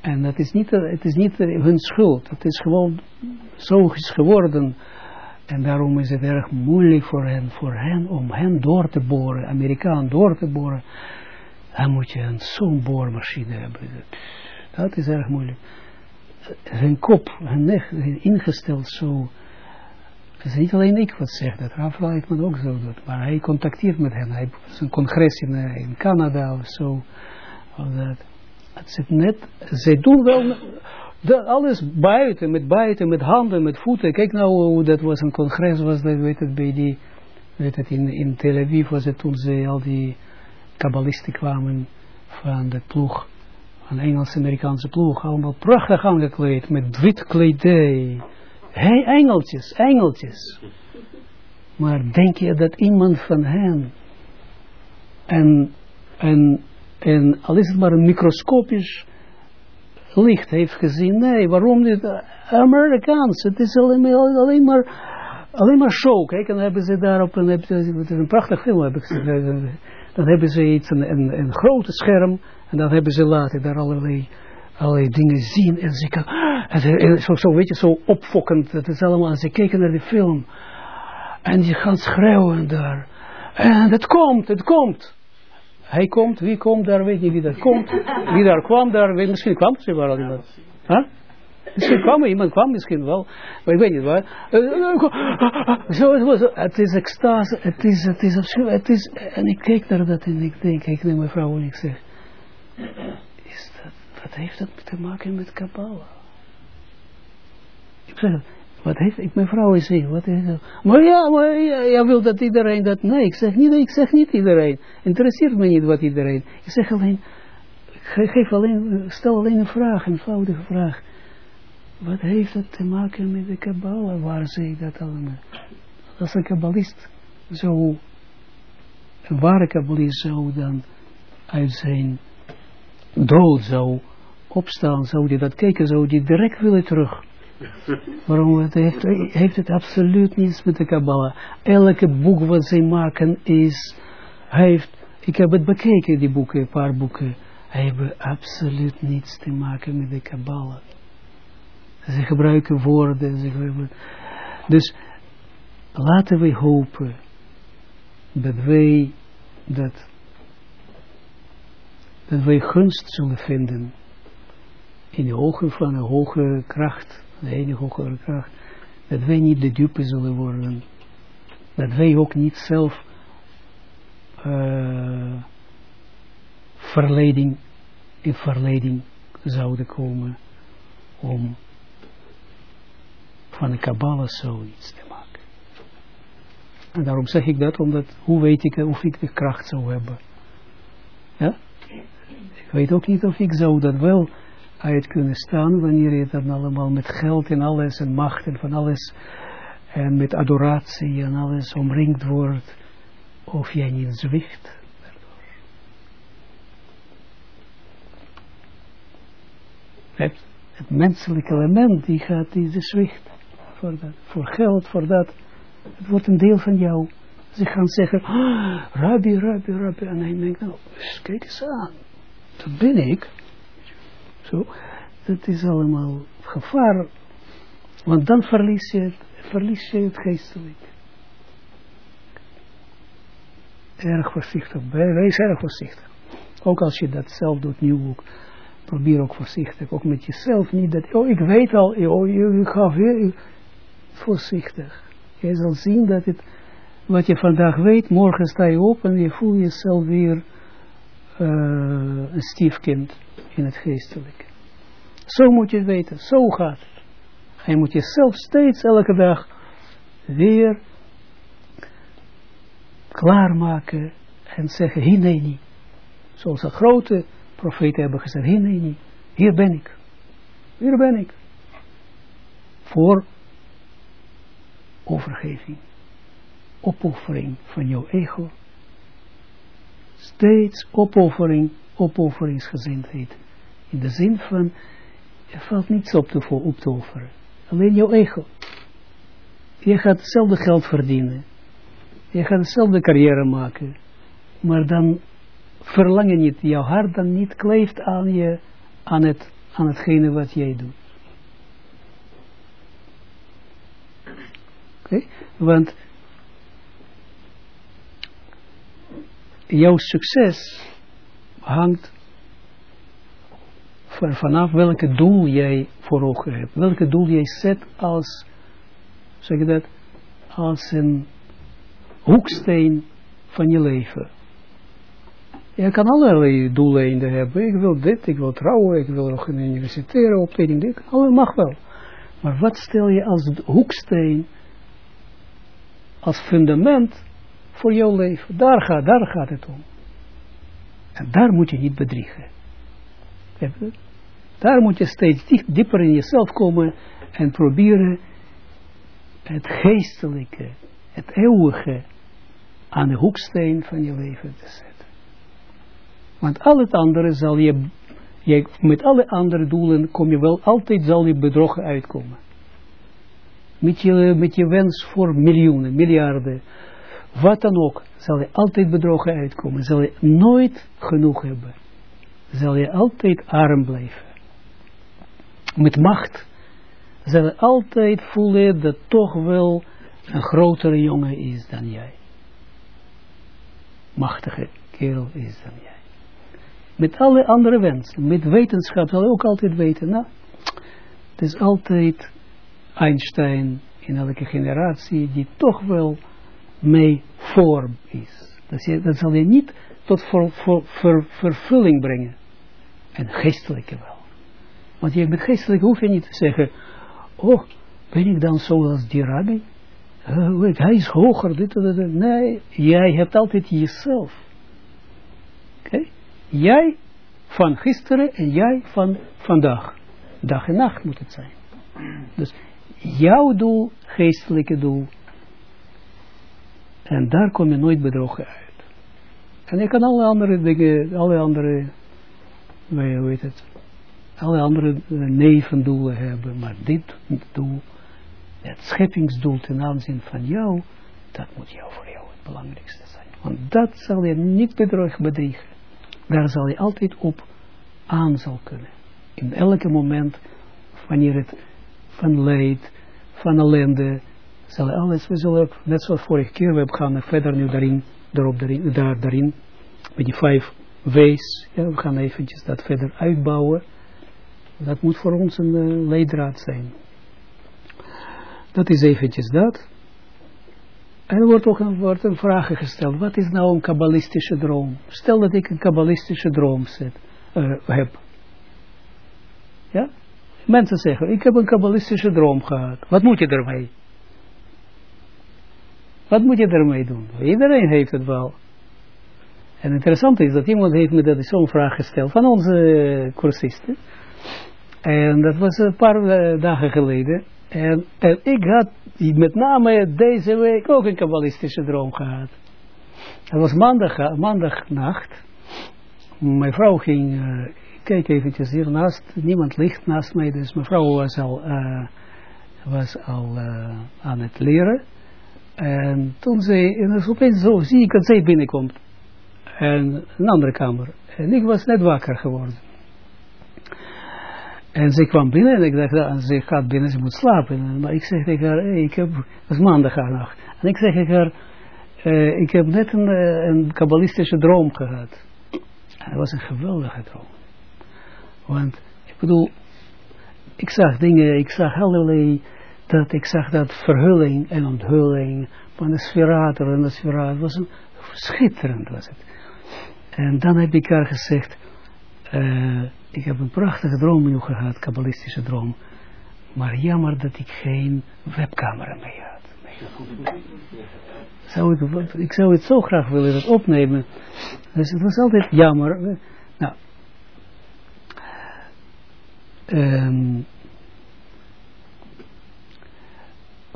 En dat is niet, het is niet hun schuld. Het is gewoon zo is geworden. En daarom is het erg moeilijk voor hen, voor hen om hen door te boren, Amerikaan door te boren. Dan moet je zo'n boormachine hebben. Dat is erg moeilijk. Hun kop, hun nek, ingesteld zo. Het is niet alleen ik wat zeg dat, Rafael Eitman ook zo doet. Maar hij contacteert met hen. Hij heeft een congres in, eh, in Canada of zo. Of dat. Het zit net, ze doen wel de, alles buiten, met buiten, met handen, met voeten. Kijk nou hoe dat was een congres, was dat, weet het, bij die, weet het, in, in Tel Aviv was het toen ze al die kabbalisten kwamen van de ploeg, van Engels-Amerikaanse ploeg, allemaal prachtig aangekleed, met wit kledij. Hey, engeltjes, engeltjes. Maar denk je dat iemand van hen en, en en al is het maar een microscopisch licht heeft gezien. Nee, waarom niet? Amerikaans. Het is alleen maar, alleen maar, show. Kijk, en dan hebben ze daarop een, een prachtig film. Dan hebben ze iets, een, een, grote scherm. En dan hebben ze laten daar allerlei, allerlei dingen zien. En ze kan, en zo, zo, weet je, zo opfokkend. Dat is allemaal, ze kijken naar de film. En die gaan schreeuwen daar. En het komt, het komt. Hij komt, wie komt daar, weet niet wie dat komt. Wie daar kwam, daar, weet, misschien kwam ze wel iemand. Misschien kwam iemand, kwam misschien wel, maar ik weet niet waar. Zo, het, was, het is extase, het is, het is absoluut, het is, en ik kijk naar dat en ik denk, ik mijn vrouw en ik zeg, is dat, wat heeft dat te maken met Kabbalah? Ik zeg, wat heeft, ik, mijn vrouw is wat? Maar ja, maar jij wil dat iedereen dat, nee, ik zeg niet, ik zeg niet iedereen. Interesseert me niet wat iedereen. Ik zeg alleen, geef alleen, stel alleen een vraag, een eenvoudige vraag. Wat heeft dat te maken met de Kabbalah? Waar zie dat allemaal? Als een kabbalist zo, een ware kabbalist zou dan uit zijn dood zou opstaan, zou die dat kijken, zou die direct willen terug [LAUGHS] Waarom? Het heeft, het absoluut niets met de Kabbalah. Elke boek wat zij maken is, heeft, ik heb het bekeken, die boeken, een paar boeken, hebben absoluut niets te maken met de Kabbalah. Ze gebruiken woorden, ze gebruiken, dus laten we hopen dat wij dat, dat wij gunst zullen vinden in de ogen van een hoge kracht de enige hogere kracht, dat wij niet de dupe zullen worden. Dat wij ook niet zelf uh, verleiding, in verleiding zouden komen om van de Kabbalah zoiets te maken. En daarom zeg ik dat, omdat hoe weet ik of ik de kracht zou hebben. Ja? Ik weet ook niet of ik zou dat wel uit kunnen staan wanneer je dan allemaal met geld en alles en macht en van alles en met adoratie en alles omringd wordt of jij niet zwicht Het, het menselijke element die gaat, die zwicht voor, dat, voor geld, voor dat. Het wordt een deel van jou. Ze gaan zeggen, rabbi, rabbi, rabbi. En hij denkt, nou, kijk eens aan. Dat ben ik. Zo. Dat is allemaal gevaar. Want dan verlies je het, verlies je het geestelijk. Erg voorzichtig. Wees erg voorzichtig. Ook als je dat zelf doet, nu ook. Probeer ook voorzichtig. Ook met jezelf niet dat, oh ik weet al, oh, ik ga weer. Voorzichtig. Je zal zien dat het, wat je vandaag weet, morgen sta je op en je voelt jezelf weer uh, een stiefkind in het geestelijke. Zo moet je het weten, zo gaat het. En je moet jezelf steeds elke dag weer klaarmaken en zeggen, hineni. Zoals de grote profeten hebben gezegd, hineni, hier ben ik. Hier ben ik. Voor overgeving, opoffering van jouw ego. Steeds opoffering, opofferingsgezindheid. In de zin van, er valt niets op te, op te offeren. Alleen jouw ego. Je gaat hetzelfde geld verdienen. Je gaat hetzelfde carrière maken. Maar dan verlang je niet, jouw hart dan niet kleeft aan je, aan, het, aan hetgene wat jij doet. Oké? Want jouw succes hangt vanaf welke doel jij voor ogen hebt. Welke doel jij zet als, zeg je dat, als een hoeksteen van je leven. Je kan allerlei doeleinden hebben. Ik wil dit, ik wil trouwen, ik wil nog een universitaire opleiding. Dit alles mag wel. Maar wat stel je als hoeksteen, als fundament voor jouw leven? Daar gaat, daar gaat het om. En daar moet je niet bedriegen. Daar moet je steeds dieper in jezelf komen en proberen het geestelijke, het eeuwige aan de hoeksteen van je leven te zetten. Want al het andere zal je, met alle andere doelen kom je wel, altijd zal je bedrogen uitkomen. Met je, met je wens voor miljoenen, miljarden, wat dan ook, zal je altijd bedrogen uitkomen. Zal je nooit genoeg hebben. Zal je altijd arm blijven. Met macht zal je altijd voelen dat toch wel een grotere jongen is dan jij machtige kerel is dan jij. Met alle andere wensen, met wetenschap zal je ook altijd weten, nou, het is altijd Einstein in elke generatie die toch wel mee vorm is. Dat, dat zal je niet tot ver, ver, vervulling brengen. En geestelijke wel. Want je met geestelijke hoef je niet te zeggen, oh, ben ik dan zoals die rabbi? uh, hij is hoger, dit, dit, dit. Nee, jij hebt altijd jezelf. Oké? Jij van gisteren en jij van vandaag. Dag en nacht moet het zijn. Dus jouw doel, geestelijke doel. En daar kom je nooit bedrogen uit. En je kan alle andere dingen, alle andere, hoe weet het, alle andere eh, nevendoelen hebben, maar dit doel het scheppingsdoel ten aanzien van jou, dat moet jou voor jou het belangrijkste zijn. Want dat zal je niet bedroog bedriegen. Daar zal je altijd op aan zal kunnen. In elke moment, wanneer het van leed, van ellende, zal alles, we zullen net zoals vorige keer, we gaan verder nu daarin, daarop, daarin, daar, daarin, met die vijf W's, ja, we gaan eventjes dat verder uitbouwen. Dat moet voor ons een uh, leidraad zijn. Dat is eventjes dat. En er wordt ook een, wordt een vraag gesteld. Wat is nou een kabbalistische droom? Stel dat ik een kabbalistische droom zet, uh, heb. Ja? Mensen zeggen, ik heb een kabbalistische droom gehad. Wat moet je ermee? Wat moet je ermee doen? Iedereen heeft het wel. En interessant is dat iemand heeft me dat zo'n vraag gesteld van onze cursisten. En dat was een paar uh, dagen geleden. En, ik had met name deze week ook een kabbalistische droom gehad. Het was maandag, maandagnacht. Mijn vrouw ging, uh, kijk eventjes hier naast, niemand ligt naast mij, dus mijn vrouw was al, was al aan het leren. En toen zei, en opeens zo, zie ik dat zij binnenkomt. En een andere kamer. En ik was net wakker geworden. En ze kwam binnen en ik dacht, ze gaat binnen, ze moet slapen. Maar ik zeg tegen haar, hey, ik heb, het was maandagnacht. En ik zeg tegen haar, uh, ik heb net een, uh, een kabbalistische droom gehad. Het was een geweldige droom. Want, ik bedoel, ik zag dingen, ik zag allerlei, dat ik zag dat verhulling en onthulling van de sferator en de sferator, was een, schitterend was het. En dan heb ik haar gezegd, uh, ik heb een prachtige droom nu gehad, kabbalistische droom. Maar jammer dat ik geen webcamera mee had. Zou ik, ik zou het zo graag willen dat opnemen. Dus het was altijd jammer. Nou. Um,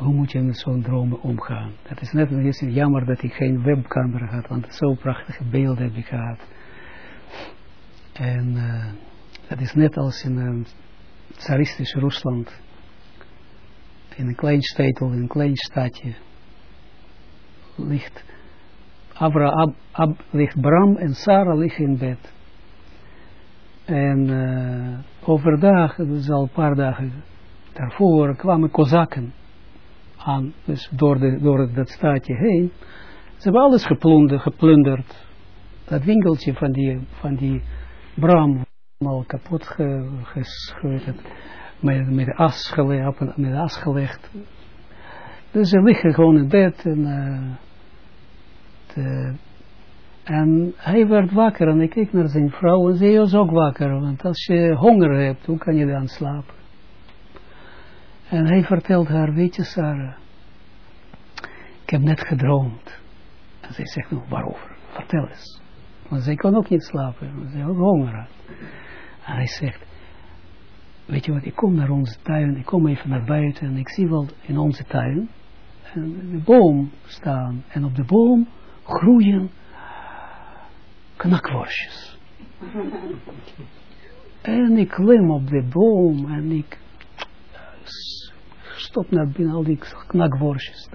hoe moet je met zo'n dromen omgaan? Het is net een jammer dat ik geen webcamera had, want zo prachtige beelden heb ik gehad. En uh, het is net als in een tsaristisch Rusland. In een klein stetel, in een klein stadje. Ligt, Abra, Ab, ligt Bram en Sarah liggen in bed. En uh, overdag, dus al een paar dagen daarvoor, kwamen kozakken aan, dus door, de, door dat stadje heen. Ze hebben alles geplunderd, geplunderd. Dat winkeltje van die, van die Bram allemaal kapot gescheurd, met, met, as gelegd, met as gelegd. Dus ze liggen gewoon in bed en, te, en hij werd wakker en ik keek naar zijn vrouw en zij was ook wakker, want als je honger hebt, hoe kan je dan slapen? En hij vertelt haar, weet je Sarah, ik heb net gedroomd. En zij zegt, nou, waarover? Vertel eens. Want zij kon ook niet slapen, want zij ook honger had. En hij zegt, weet je wat, ik kom naar onze tuin, ik kom even naar buiten en ik zie wel in onze tuin een boom staan. En op de boom groeien knakworstjes. [LAUGHS] en ik klim op de boom en ik stop naar binnen al die knakworstjes.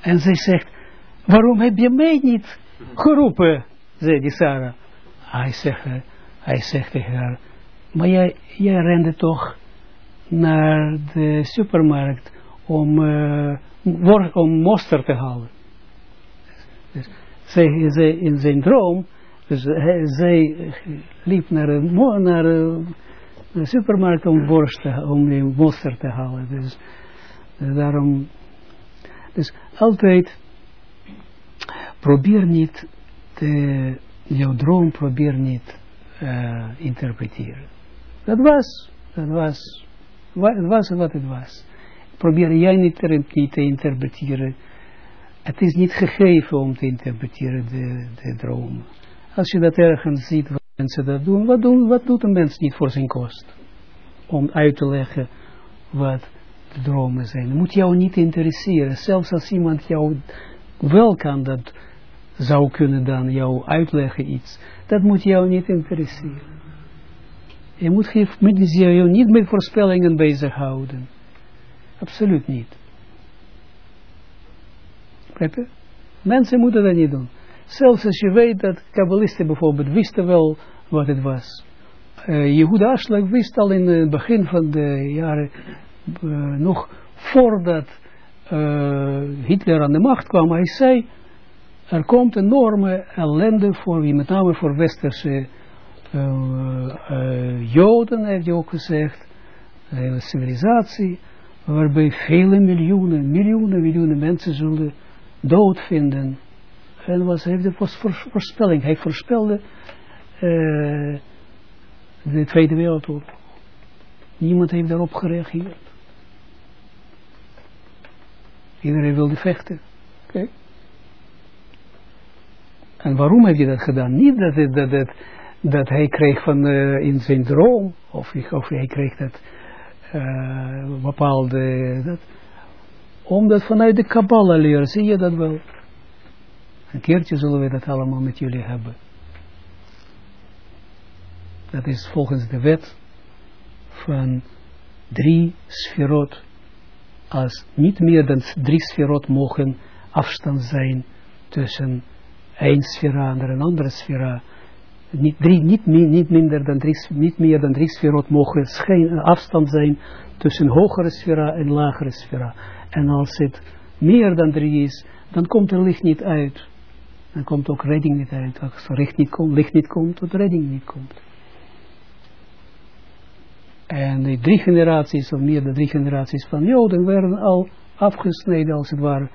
En zij zegt, waarom heb je mij niet geroepen? zei die Sarah. Hij zegt, hij zegt tegen haar, maar jij, rende toch naar de supermarkt om, uh, om mosterd te halen. Dus zij, zij, in zijn droom, dus hij, zij liep naar naar de, supermarkt om worst te, om die mosterd te halen. Dus uh, daarom, dus altijd probeer niet te, jouw droom probeer niet uh, interpreteren. Dat was, dat was, het was wat het was. Probeer jij niet te, niet te interpreteren. Het is niet gegeven om te interpreteren de, de droom. Als je dat ergens ziet, wat mensen dat doen, wat, doen, wat doet een mens niet voor zijn kost? Om uit te leggen wat de dromen zijn. Dat moet jou niet interesseren. Zelfs als iemand jou wel kan dat zou kunnen dan jou uitleggen iets. Dat moet jou niet interesseren. Je moet je niet met voorspellingen bezighouden. Absoluut niet. Mensen moeten dat niet doen. Zelfs als je weet dat kabbalisten bijvoorbeeld wisten wel wat het was. Uh, Jehuda Aschlag wist al in het begin van de jaren, uh, nog voordat uh, Hitler aan de macht kwam, hij zei, er komt enorme ellende voor, met name voor westerse Joden, heeft hij ook gezegd, hele civilisatie, waarbij vele miljoenen, miljoenen, miljoenen mensen zullen doodvinden. En was, heeft de voorspelling, hij voorspelde uh, de Tweede Wereldoorlog. Niemand heeft daarop gereageerd. Iedereen wilde vechten. Oké. En waarom heeft hij dat gedaan? Niet dat, dat, dat, hij kreeg van uh, in zijn droom, of, hij kreeg dat uh, bepaalde, dat, omdat vanuit de Kabbalah leren, zie je dat wel. Een keertje zullen we dat allemaal met jullie hebben. Dat is volgens de wet van drie sferot als niet meer dan drie sferot mogen afstand zijn tussen één sfera en een andere sfera. Niet, drie, niet, niet, minder dan drie, niet meer dan drie sferot mogen geen afstand zijn tussen hogere sfera en lagere sfera. En als het meer dan drie is, dan komt er licht niet uit. Dan komt ook redding niet uit. Als licht niet komt, licht niet komt, tot redding niet komt. En de drie generaties, of meer dan drie generaties van Joden, werden al afgesneden, als het ware,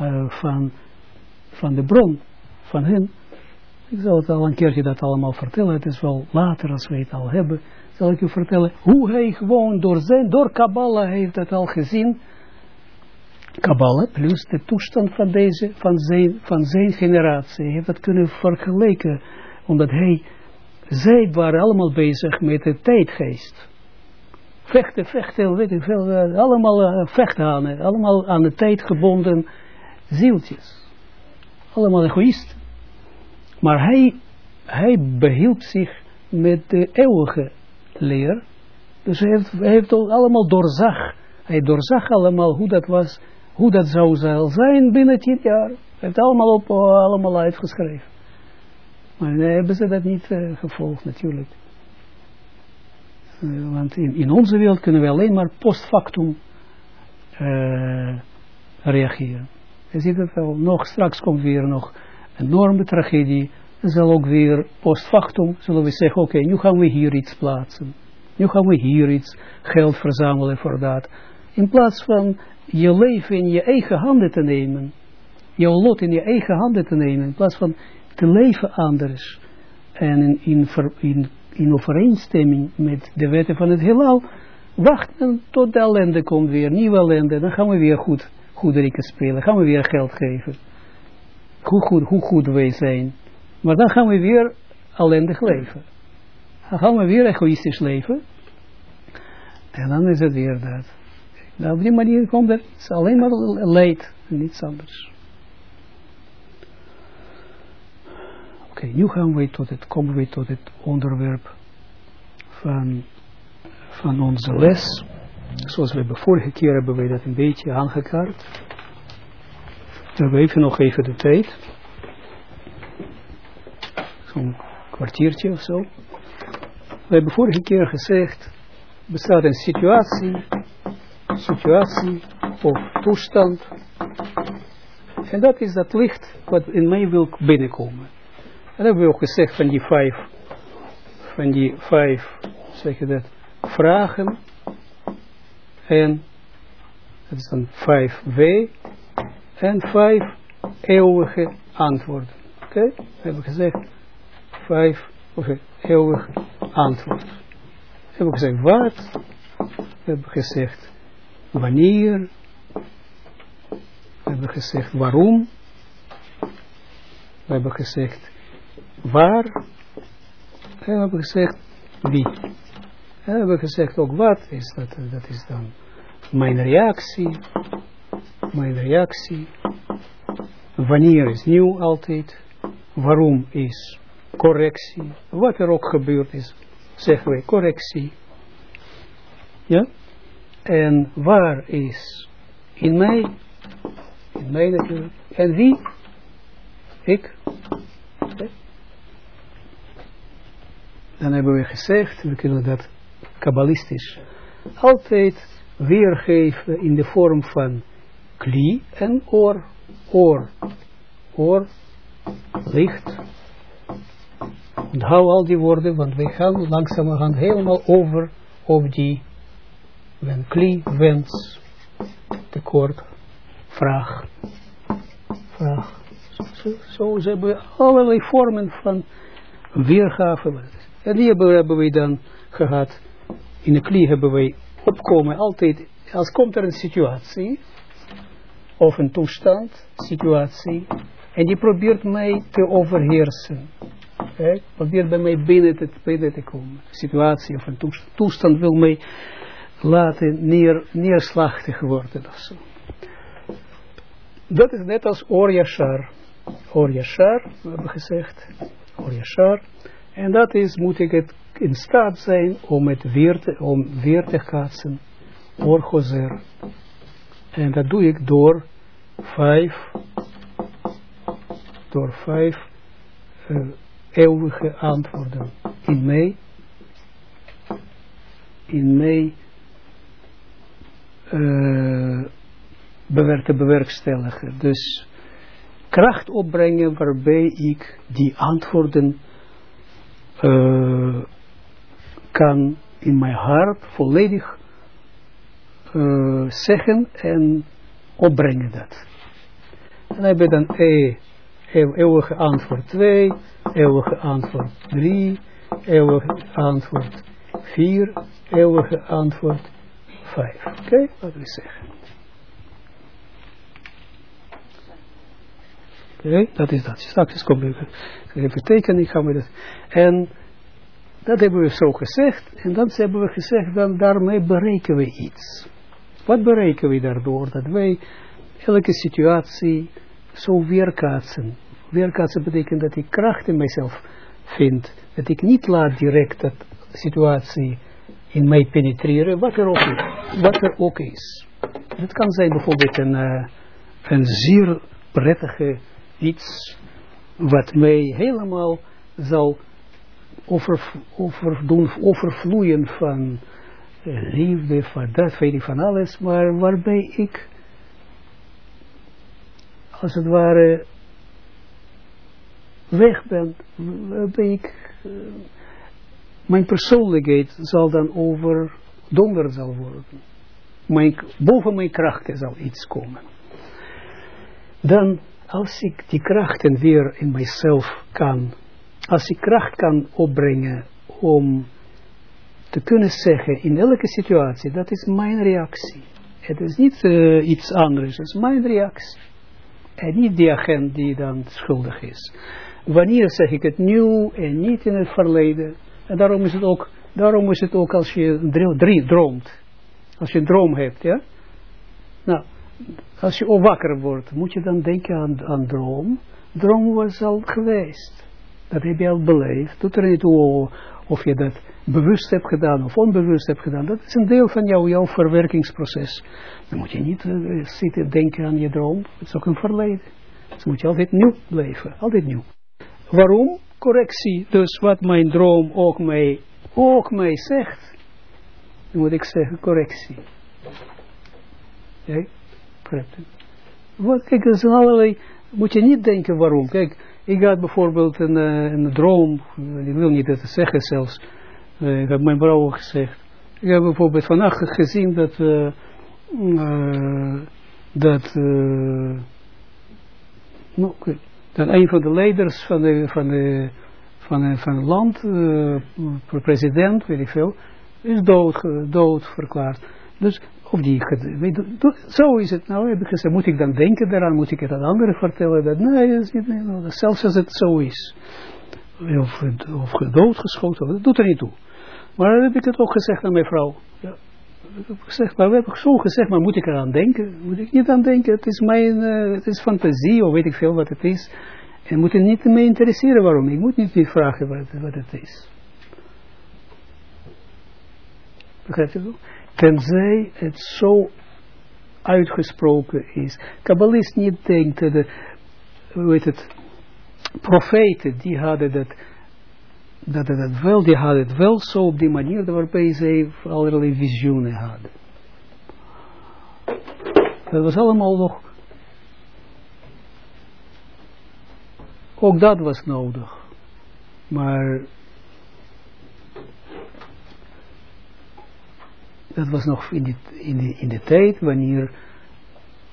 uh, van, van de bron, van hen. Ik zal het al een keertje dat allemaal vertellen, het is wel later als we het al hebben, zal ik u vertellen hoe hij gewoon door zijn, door Kabbalah heeft het al gezien, Kabbalah plus de toestand van deze, van zijn, van zijn generatie, hij heeft dat kunnen vergelijken, omdat hij, zij waren allemaal bezig met de tijdgeest vechten, vechten, weet ik veel, allemaal vechthanen, allemaal aan de tijd gebonden zieltjes. Allemaal egoïst. Maar hij, hij behield zich met de eeuwige leer. Dus hij heeft, hij heeft allemaal doorzag. Hij doorzag allemaal hoe dat was, hoe dat zou zijn binnen tien jaar. Heeft allemaal op, allemaal uitgeschreven. Maar nee, hebben ze dat niet uh, gevolgd natuurlijk. Uh, want in, in, onze wereld kunnen we alleen maar post factum uh, reageren. Je ziet het wel, nog straks komt weer nog een enorme tragedie. Er zal ook weer post factum, zullen we zeggen, oké, nu gaan we hier iets plaatsen. Nu gaan we hier iets geld verzamelen voor dat. In plaats van je leven in je eigen handen te nemen. Jouw lot in je eigen handen te nemen. In plaats van te leven anders. En in, in, in in overeenstemming met de wetten van het heelal, wachten tot de ellende komt weer, nieuwe ellende, dan gaan we weer goed, goederen spelen, gaan we weer geld geven. Hoe goed, hoe goed wij zijn. Maar dan gaan we weer ellendig leven. Dan gaan we weer egoïstisch leven. En dan is het weer dat. Nou, op die manier komt is alleen maar leid en niets anders. Oké, nu gaan we tot het, komen we tot het onderwerp van, van onze les. Zoals we de vorige keer hebben we dat een beetje aangekaart. We even nog even de tijd. Zo'n kwartiertje of zo. We hebben vorige keer gezegd, bestaat een situatie, situatie of toestand. En dat is dat licht wat in mij wil binnenkomen. En dat hebben we ook gezegd van die vijf, van die vijf, zeg je dat, vragen. En, dat is dan vijf W. En vijf eeuwige antwoorden. Oké, okay? we hebben gezegd vijf eeuwige antwoorden. We hebben gezegd wat. We hebben gezegd wanneer. We hebben gezegd waarom. We hebben gezegd waar. En we hebben gezegd wie. We hebben gezegd ook wat is dat. Dat is dan mijn reactie. Mijn reactie. Wanneer is nieuw altijd. Waarom is correctie. Wat er ook gebeurd is. Zeggen wij correctie. Ja. En waar is in mij. In mij natuurlijk. En wie? Ik. dan hebben we gezegd, we kunnen dat kabbalistisch altijd weergeven in de vorm van kli en oor. Oor, oor, licht. Onthoud al die woorden, want we gaan langzamerhand helemaal over op die wen kli, wens, tekort, vraag, vraag. Zo, zo hebben we allerlei vormen van weergave. En die hebben, we dan gehad. In de klie hebben wij opkomen altijd, als komt er een situatie, of een toestand, situatie, en die probeert mij te overheersen. Okay? Probeert bij mij binnen te, binnen te komen. Situatie of een toestand, toestand wil mij laten neer, neerslachtig worden of zo. Dat is net als Oryashar. Oryashar, we hebben gezegd. Oryashar. En dat is, moet ik het in staat zijn om het weer te, om weer te kaatsen. Orgozer. En dat doe ik door vijf, door vijf uh, eeuwige antwoorden in mij, in mij uh, bewer te bewerkstelligen. Dus kracht opbrengen waarbij ik die antwoorden uh, kan in mijn hart volledig uh, zeggen en opbrengen dat. En heb je dan E, eeuwige antwoord 2, eeuwige antwoord 3, eeuwige antwoord 4, eeuwige antwoord 5. Oké, okay? laten we zeggen. Oké, dat is dat. Straks ik even tekenen, ik ga me dat. En dat hebben we zo gezegd. En dan hebben we gezegd, dan daarmee bereiken we iets. Wat bereiken we daardoor? Dat wij elke situatie zo weerkaatsen. Weerkaatsen betekent dat ik kracht in mijzelf vind. Dat ik niet laat direct dat situatie in mij penetreren, wat er ook is. Wat er ook is. Het kan zijn bijvoorbeeld een, uh, een zeer prettige iets, wat mij helemaal zal over, overdoen, overvloeien van uh, liefde, van dat, weet van alles, maar waarbij ik, als het ware, weg ben, waarbij ik... Mijn persoonlijkheid zal dan over donder zal worden. Mijn, boven mijn krachten zal iets komen. Dan, als ik die krachten weer in mijzelf kan, als ik kracht kan opbrengen om te kunnen zeggen in elke situatie, dat is mijn reactie. Het is niet uh, iets anders, het is mijn reactie. En niet die agent die dan schuldig is. Wanneer zeg ik het nu en niet in het verleden, en daarom is het ook, daarom is het ook als je drie, droomt. Als je een droom hebt, ja. Nou, als je wakker wordt, moet je dan denken aan, aan droom. Droom was al geweest. Dat heb je al beleefd. Doet er niet toe of je dat bewust hebt gedaan of onbewust hebt gedaan. Dat is een deel van jou, jouw verwerkingsproces. Dan moet je niet uh, zitten denken aan je droom. Het is ook een verleden. Dus moet je altijd nieuw blijven. Altijd nieuw. Waarom? Correctie, dus wat mijn droom ook mij, ook mij zegt, moet ik zeggen correctie. Kijk, wat, kijk, er zijn allerlei, moet je niet denken waarom. Kijk, ik had bijvoorbeeld een, uh, een droom, ik wil niet dat zeggen zelfs, uh, ik heb mijn vrouw gezegd, ik heb bijvoorbeeld vannacht gezien dat, uh, dat, nou, dat een van de leiders van de, van de, van van land, uh, president, weet ik veel, is dood, dood verklaard. Dus, of die, zo is het nou, heb ik gezegd, moet ik dan denken daaraan, moet ik het aan anderen vertellen, dat nee, dat is niet, nee, zelfs als het zo is. Of, of doodgeschoten, dat doet er niet toe. Maar dan heb ik het ook gezegd aan mijn vrouw. Gezegd, maar we hebben zo gezegd, maar moet ik eraan denken? Moet ik niet aan denken? Het is mijn, uh, het is fantasie, of weet ik veel wat het is. En moet je niet mee interesseren waarom. Ik moet niet meer vragen wat, wat het is. Begrijp je wel? Tenzij het zo uitgesproken is. Kabbalist niet denkt dat, de, hoe heet het, profeten, die hadden dat dat het wel, die hadden het wel zo op die manier waarbij ze allerlei visioenen hadden. Dat was allemaal nog, ook dat was nodig. Maar dat was nog in de, in de, in de tijd wanneer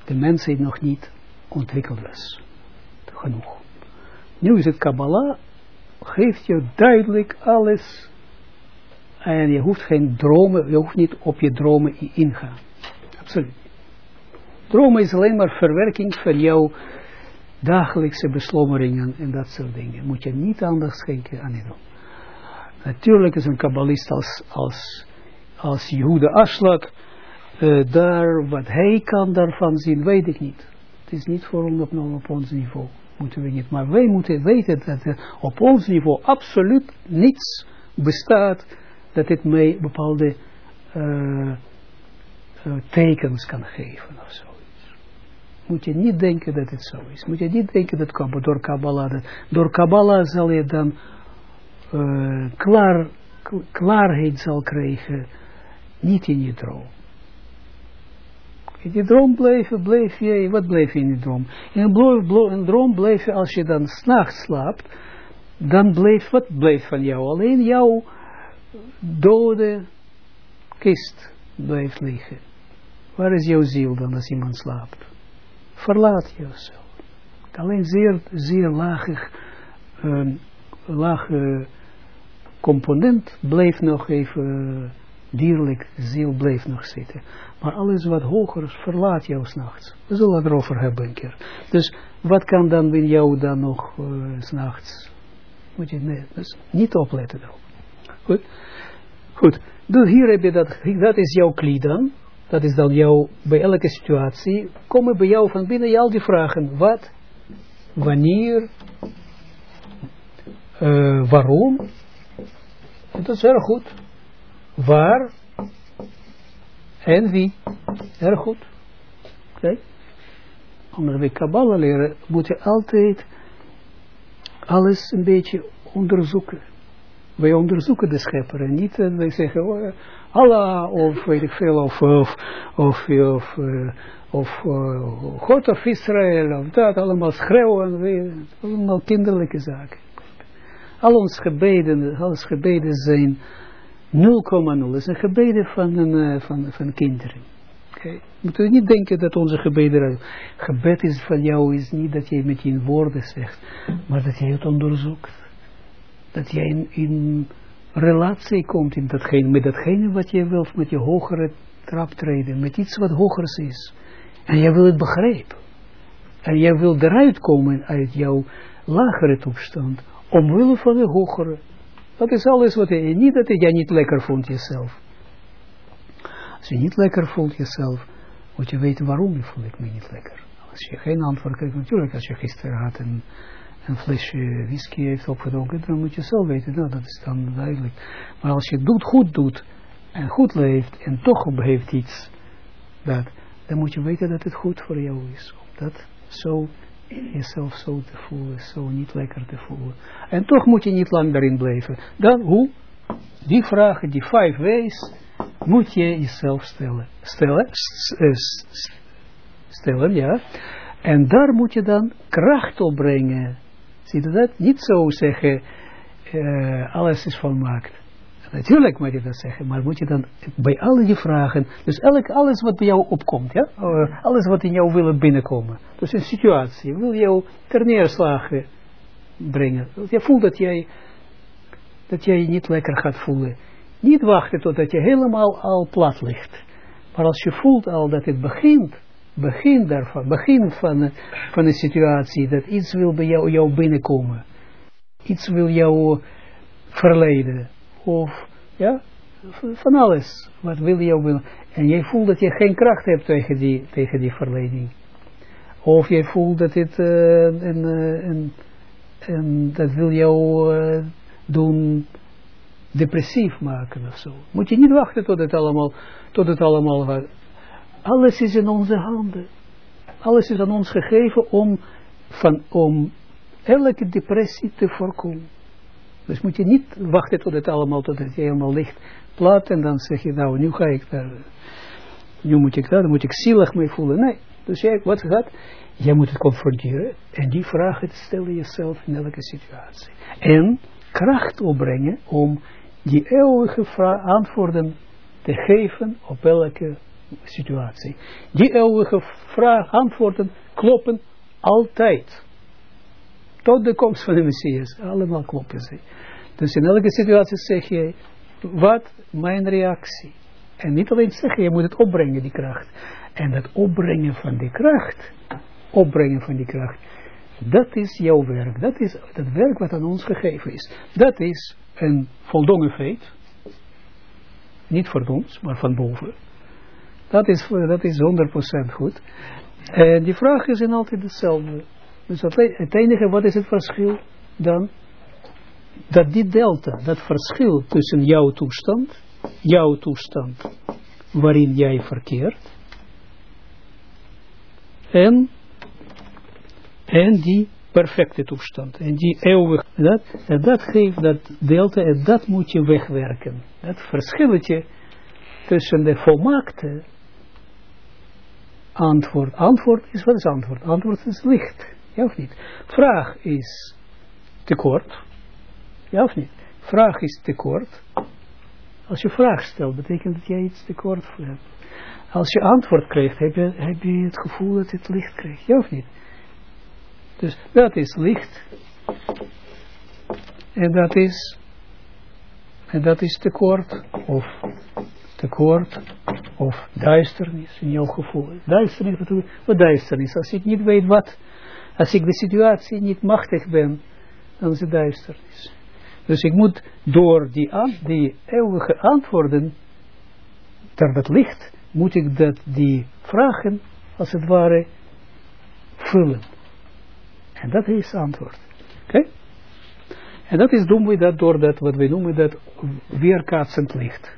de mensheid nog niet ontwikkeld was. Genoeg. Nu is het Kabbalah geeft je duidelijk alles. En je hoeft geen dromen, je hoeft niet op je dromen ingaan. Absoluut. Dromen is alleen maar verwerking van jouw dagelijkse beslommeringen en dat soort dingen. Moet je niet aandacht schenken aan je droom. Natuurlijk is een kabbalist als, als, als Jehude Aslak, uh, daar, wat hij kan daarvan zien, weet ik niet. Het is niet voor ons op, op ons niveau moeten we niet. Maar wij moeten weten dat op ons niveau absoluut niets bestaat dat het mij bepaalde uh, uh, tekens kan geven of zo. moet je niet denken dat het zo is. Moet je niet denken dat door Kabbalah, door Kabbalah zal je dan uh, klaar, klaarheid zal krijgen, niet in je droom. In je droom bleef, bleef je, wat bleef je in je droom? In een, droom bleef je, als je dan s'nachts slaapt, dan bleef, wat bleef van jou? Alleen jouw dode kist blijft liggen. Waar is jouw ziel dan als iemand slaapt? Verlaat jezelf. Alleen zeer, zeer lagig, uh, lage component bleef nog even, dierlijk ziel bleef nog zitten. Maar alles wat hoger is, verlaat jou s'nachts. We zullen het erover hebben een keer. Dus wat kan dan in jou dan nog uh, s'nachts? Moet je nee, dus niet opletten. Goed. Goed. Dus hier heb je dat, dat is jouw kli dan. Dat is dan jouw, bij elke situatie, komen bij jou van binnen al die vragen. Wat, wanneer, uh, waarom. Dat is erg goed. Waar en wie. Erg goed. Okay. Omdat we Kabbalah leren, moet je altijd alles een beetje onderzoeken. Wij onderzoeken de schepper en niet en wij zeggen, oh, Allah, of weet ik veel, of, of, of, of, of uh, God of Israël, of dat, allemaal schreeuwen, allemaal kinderlijke zaken. Al onze gebeden, al onze gebeden zijn 0,0. Het zijn gebeden van, een, uh, van, van kinderen. Okay. Moeten we niet denken dat onze gebeden, gebed is van jou, is niet dat jij met je woorden zegt, maar dat jij het onderzoekt dat jij in, relatie komt in datgene, met datgene wat je wilt, met je hogere traptreden, met iets wat hogers is. En jij wil het begrijpen. En jij wil eruit komen uit jouw lagere toestand, omwille van de hogere. Dat is alles wat je, niet dat jij niet lekker voelt jezelf. Als je niet lekker voelt jezelf, moet je weten waarom je voelt ik me niet lekker. Als je geen antwoord krijgt, natuurlijk als je gisteren had een een flesje whisky heeft opgedronken, dan moet je zelf weten, nou, dat is dan duidelijk. Maar als je doet, goed doet, en goed leeft, en toch heeft iets, dat, dan moet je weten dat het goed voor jou is. Dat zo, jezelf zo te voelen, zo niet lekker te voelen. En toch moet je niet lang daarin blijven. Dan, hoe? Die vragen, die vijf ways, moet je jezelf stellen. Stellen, eh, stellen, ja. En daar moet je dan kracht op brengen. Ziet u dat? Niet zo zeggen, uh, alles is volmaakt. Natuurlijk moet je dat zeggen, maar moet je dan bij al die vragen, dus elk, alles wat bij jou opkomt, ja, uh, alles wat in jou wil binnenkomen, dus een situatie, wil jou ter brengen. Je voelt dat jij, dat jij je niet lekker gaat voelen. Niet wachten totdat je helemaal al plat ligt. Maar als je voelt al dat het begint, begin daarvan, begin van, van een situatie, dat iets wil bij jou, jou binnenkomen. Iets wil jou verleiden. Of, ja, van alles. Wat wil jou willen. En jij voelt dat je geen kracht hebt tegen die, tegen die verleiding. Of jij voelt dat het, uh, en, en, en dat wil jou uh, doen depressief maken of zo. Moet je niet wachten tot het allemaal, tot het allemaal alles is in onze handen. Alles is aan ons gegeven om, van, om elke depressie te voorkomen. Dus moet je niet wachten tot het allemaal, tot het helemaal ligt plat en dan zeg je nou, nu ga ik daar, nu moet ik daar, dan moet ik zielig mee voelen. Nee, dus jij, wat gaat? Jij moet het confronteren en die vragen stellen jezelf in elke situatie. En kracht opbrengen om die eeuwige antwoorden te geven op elke situatie. Die eeuwige vraag, antwoorden kloppen altijd. Tot de komst van de Messias. Allemaal kloppen ze. Dus in elke situatie zeg je, wat mijn reactie? En niet alleen zeggen, je moet het opbrengen, die kracht. En dat opbrengen van die kracht, opbrengen van die kracht, dat is jouw werk. Dat is het werk wat aan ons gegeven is. Dat is een voldongen feit. Niet voor ons, maar van boven. Dat is, dat is 100% goed. En die vraag is in altijd hetzelfde. Dus het enige, wat is het verschil dan? Dat die delta, dat verschil tussen jouw toestand, jouw toestand, waarin jij verkeert, en En die perfecte toestand. En die eeuwig, dat, en dat geeft dat delta, en dat moet je wegwerken. Dat verschilletje tussen de volmaakte antwoord. Antwoord is, wat is antwoord? Antwoord is licht. Ja of niet? Vraag is tekort. Ja of niet? Vraag is tekort. Als je vraag stelt, betekent dat jij iets tekort hebt. Als je antwoord krijgt, heb je, heb je het gevoel dat je het licht krijgt. Ja of niet? Dus dat is licht. En dat is, en dat is tekort. Of tekort. Of duisternis in jouw gevoel. Duisternis, wat, wat duisternis? Als ik niet weet wat, als ik de situatie niet machtig ben, dan is het duisternis. Dus ik moet door die, die eeuwige antwoorden, ter dat licht, moet ik dat die vragen, als het ware, vullen. En dat is antwoord. Oké? En dat is doen we dat door dat, wat we noemen dat weerkaatsend licht.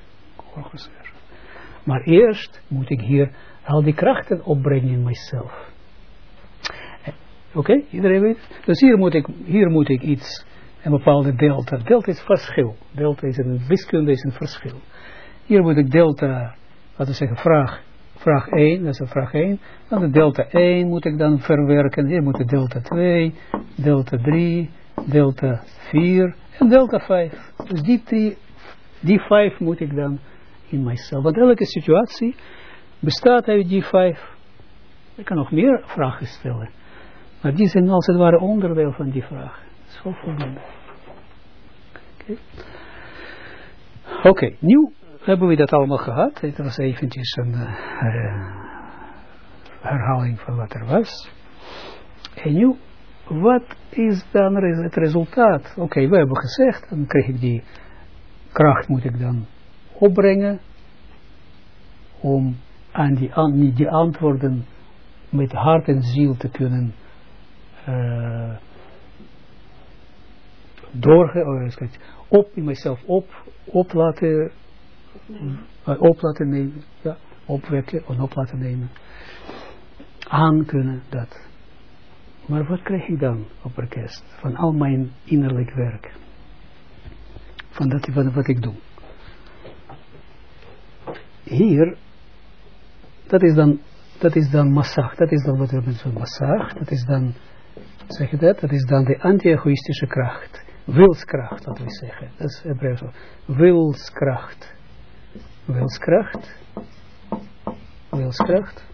Maar eerst moet ik hier al die krachten opbrengen in mijzelf. Oké, iedereen weet? Dus hier moet ik, hier moet ik iets, een bepaalde delta. Delta is verschil. Delta is een wiskunde, is een verschil. Hier moet ik delta, laten we zeggen, vraag, vraag 1, dat is een vraag 1. Dan de delta 1 moet ik dan verwerken. Hier moet de delta 2, delta 3, delta 4 en delta 5. Dus die die 5 moet ik dan in mijzelf. Want elke situatie bestaat uit die 5. Ik kan nog meer vragen stellen. Maar die zijn als het ware onderdeel van die vraag. Zo voldoende. Oké, nu hebben we dat allemaal gehad. Het was eventjes een uh, herhaling van wat er was. En nu, wat is dan het resultaat? Oké, we hebben gezegd, dan krijg ik die kracht moet ik dan opbrengen om aan die, aan die antwoorden met hart en ziel te kunnen uh, doorge, op in mezelf op, op laten, uh, op laten nemen, ja, opwekken en op laten nemen. Aan kunnen dat. Maar wat krijg ik dan op orkest? Van al mijn innerlijk werk. Van dat van wat ik doe. Hier, dat is dan, dat is dan massag. Dat is dan wat we met zo'n massag. Dat is dan zeg je dat? Dat is dan de anti-egoïstische kracht. Wilskracht, wat we zeggen. Dat is Hebreeuws. Wilskracht. Wilskracht. Wilskracht.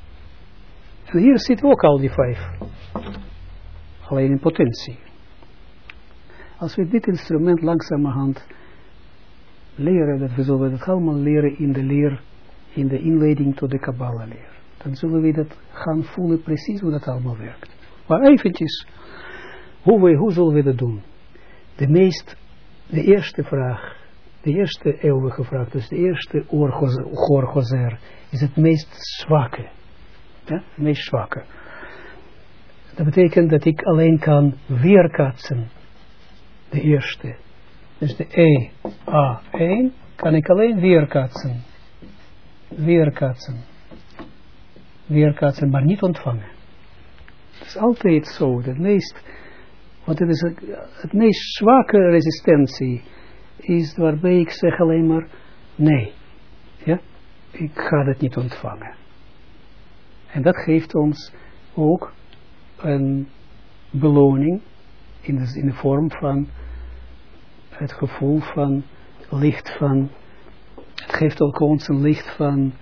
En hier zitten ook al die vijf. Alleen in potentie. Als we dit instrument langzamerhand leren, dat we zullen het allemaal leren in de leer, in de inleiding tot de Kabbalah leer. Dan zullen we dat gaan voelen precies hoe dat allemaal werkt. Maar eventjes hoe, hoe zullen we dat doen? De meest, de eerste vraag, de eerste eeuwige vraag, dus de eerste oorgozer, is het meest zwakke. Ja, het meest zwakke. Dat betekent dat ik alleen kan weerkaatsen. De eerste. Dus de E, A1 kan ik alleen weerkaatsen. Weerkaatsen. Weerkaatsen, maar niet ontvangen. Het is altijd zo. Het meest want het is het meest zwakke resistentie is waarbij ik zeg alleen maar nee. Ja? Ik ga het niet ontvangen. En dat geeft ons ook een beloning in de, in de vorm van het gevoel van licht van, het geeft ook ons een licht van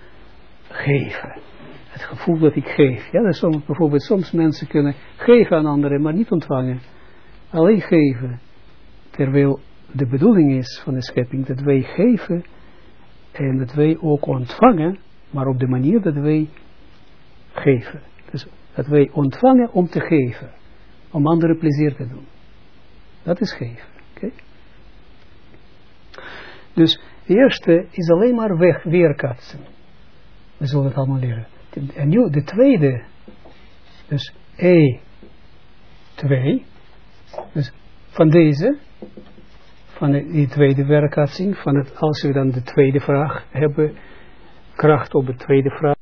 geven. Het gevoel dat ik geef. Ja, dat soms, bijvoorbeeld soms mensen kunnen geven aan anderen, maar niet ontvangen alleen geven. Terwijl de bedoeling is van de schepping dat wij geven en dat wij ook ontvangen, maar op de manier dat wij geven. Dus dat wij ontvangen om te geven, om anderen plezier te doen. Dat is geven. Okay? Dus de eerste is alleen maar weg, weerkatsen. We zullen het allemaal leren. En nu de tweede, dus E, 2, dus van deze, van die tweede werkatsing, van het, als we dan de tweede vraag hebben, kracht op de tweede vraag.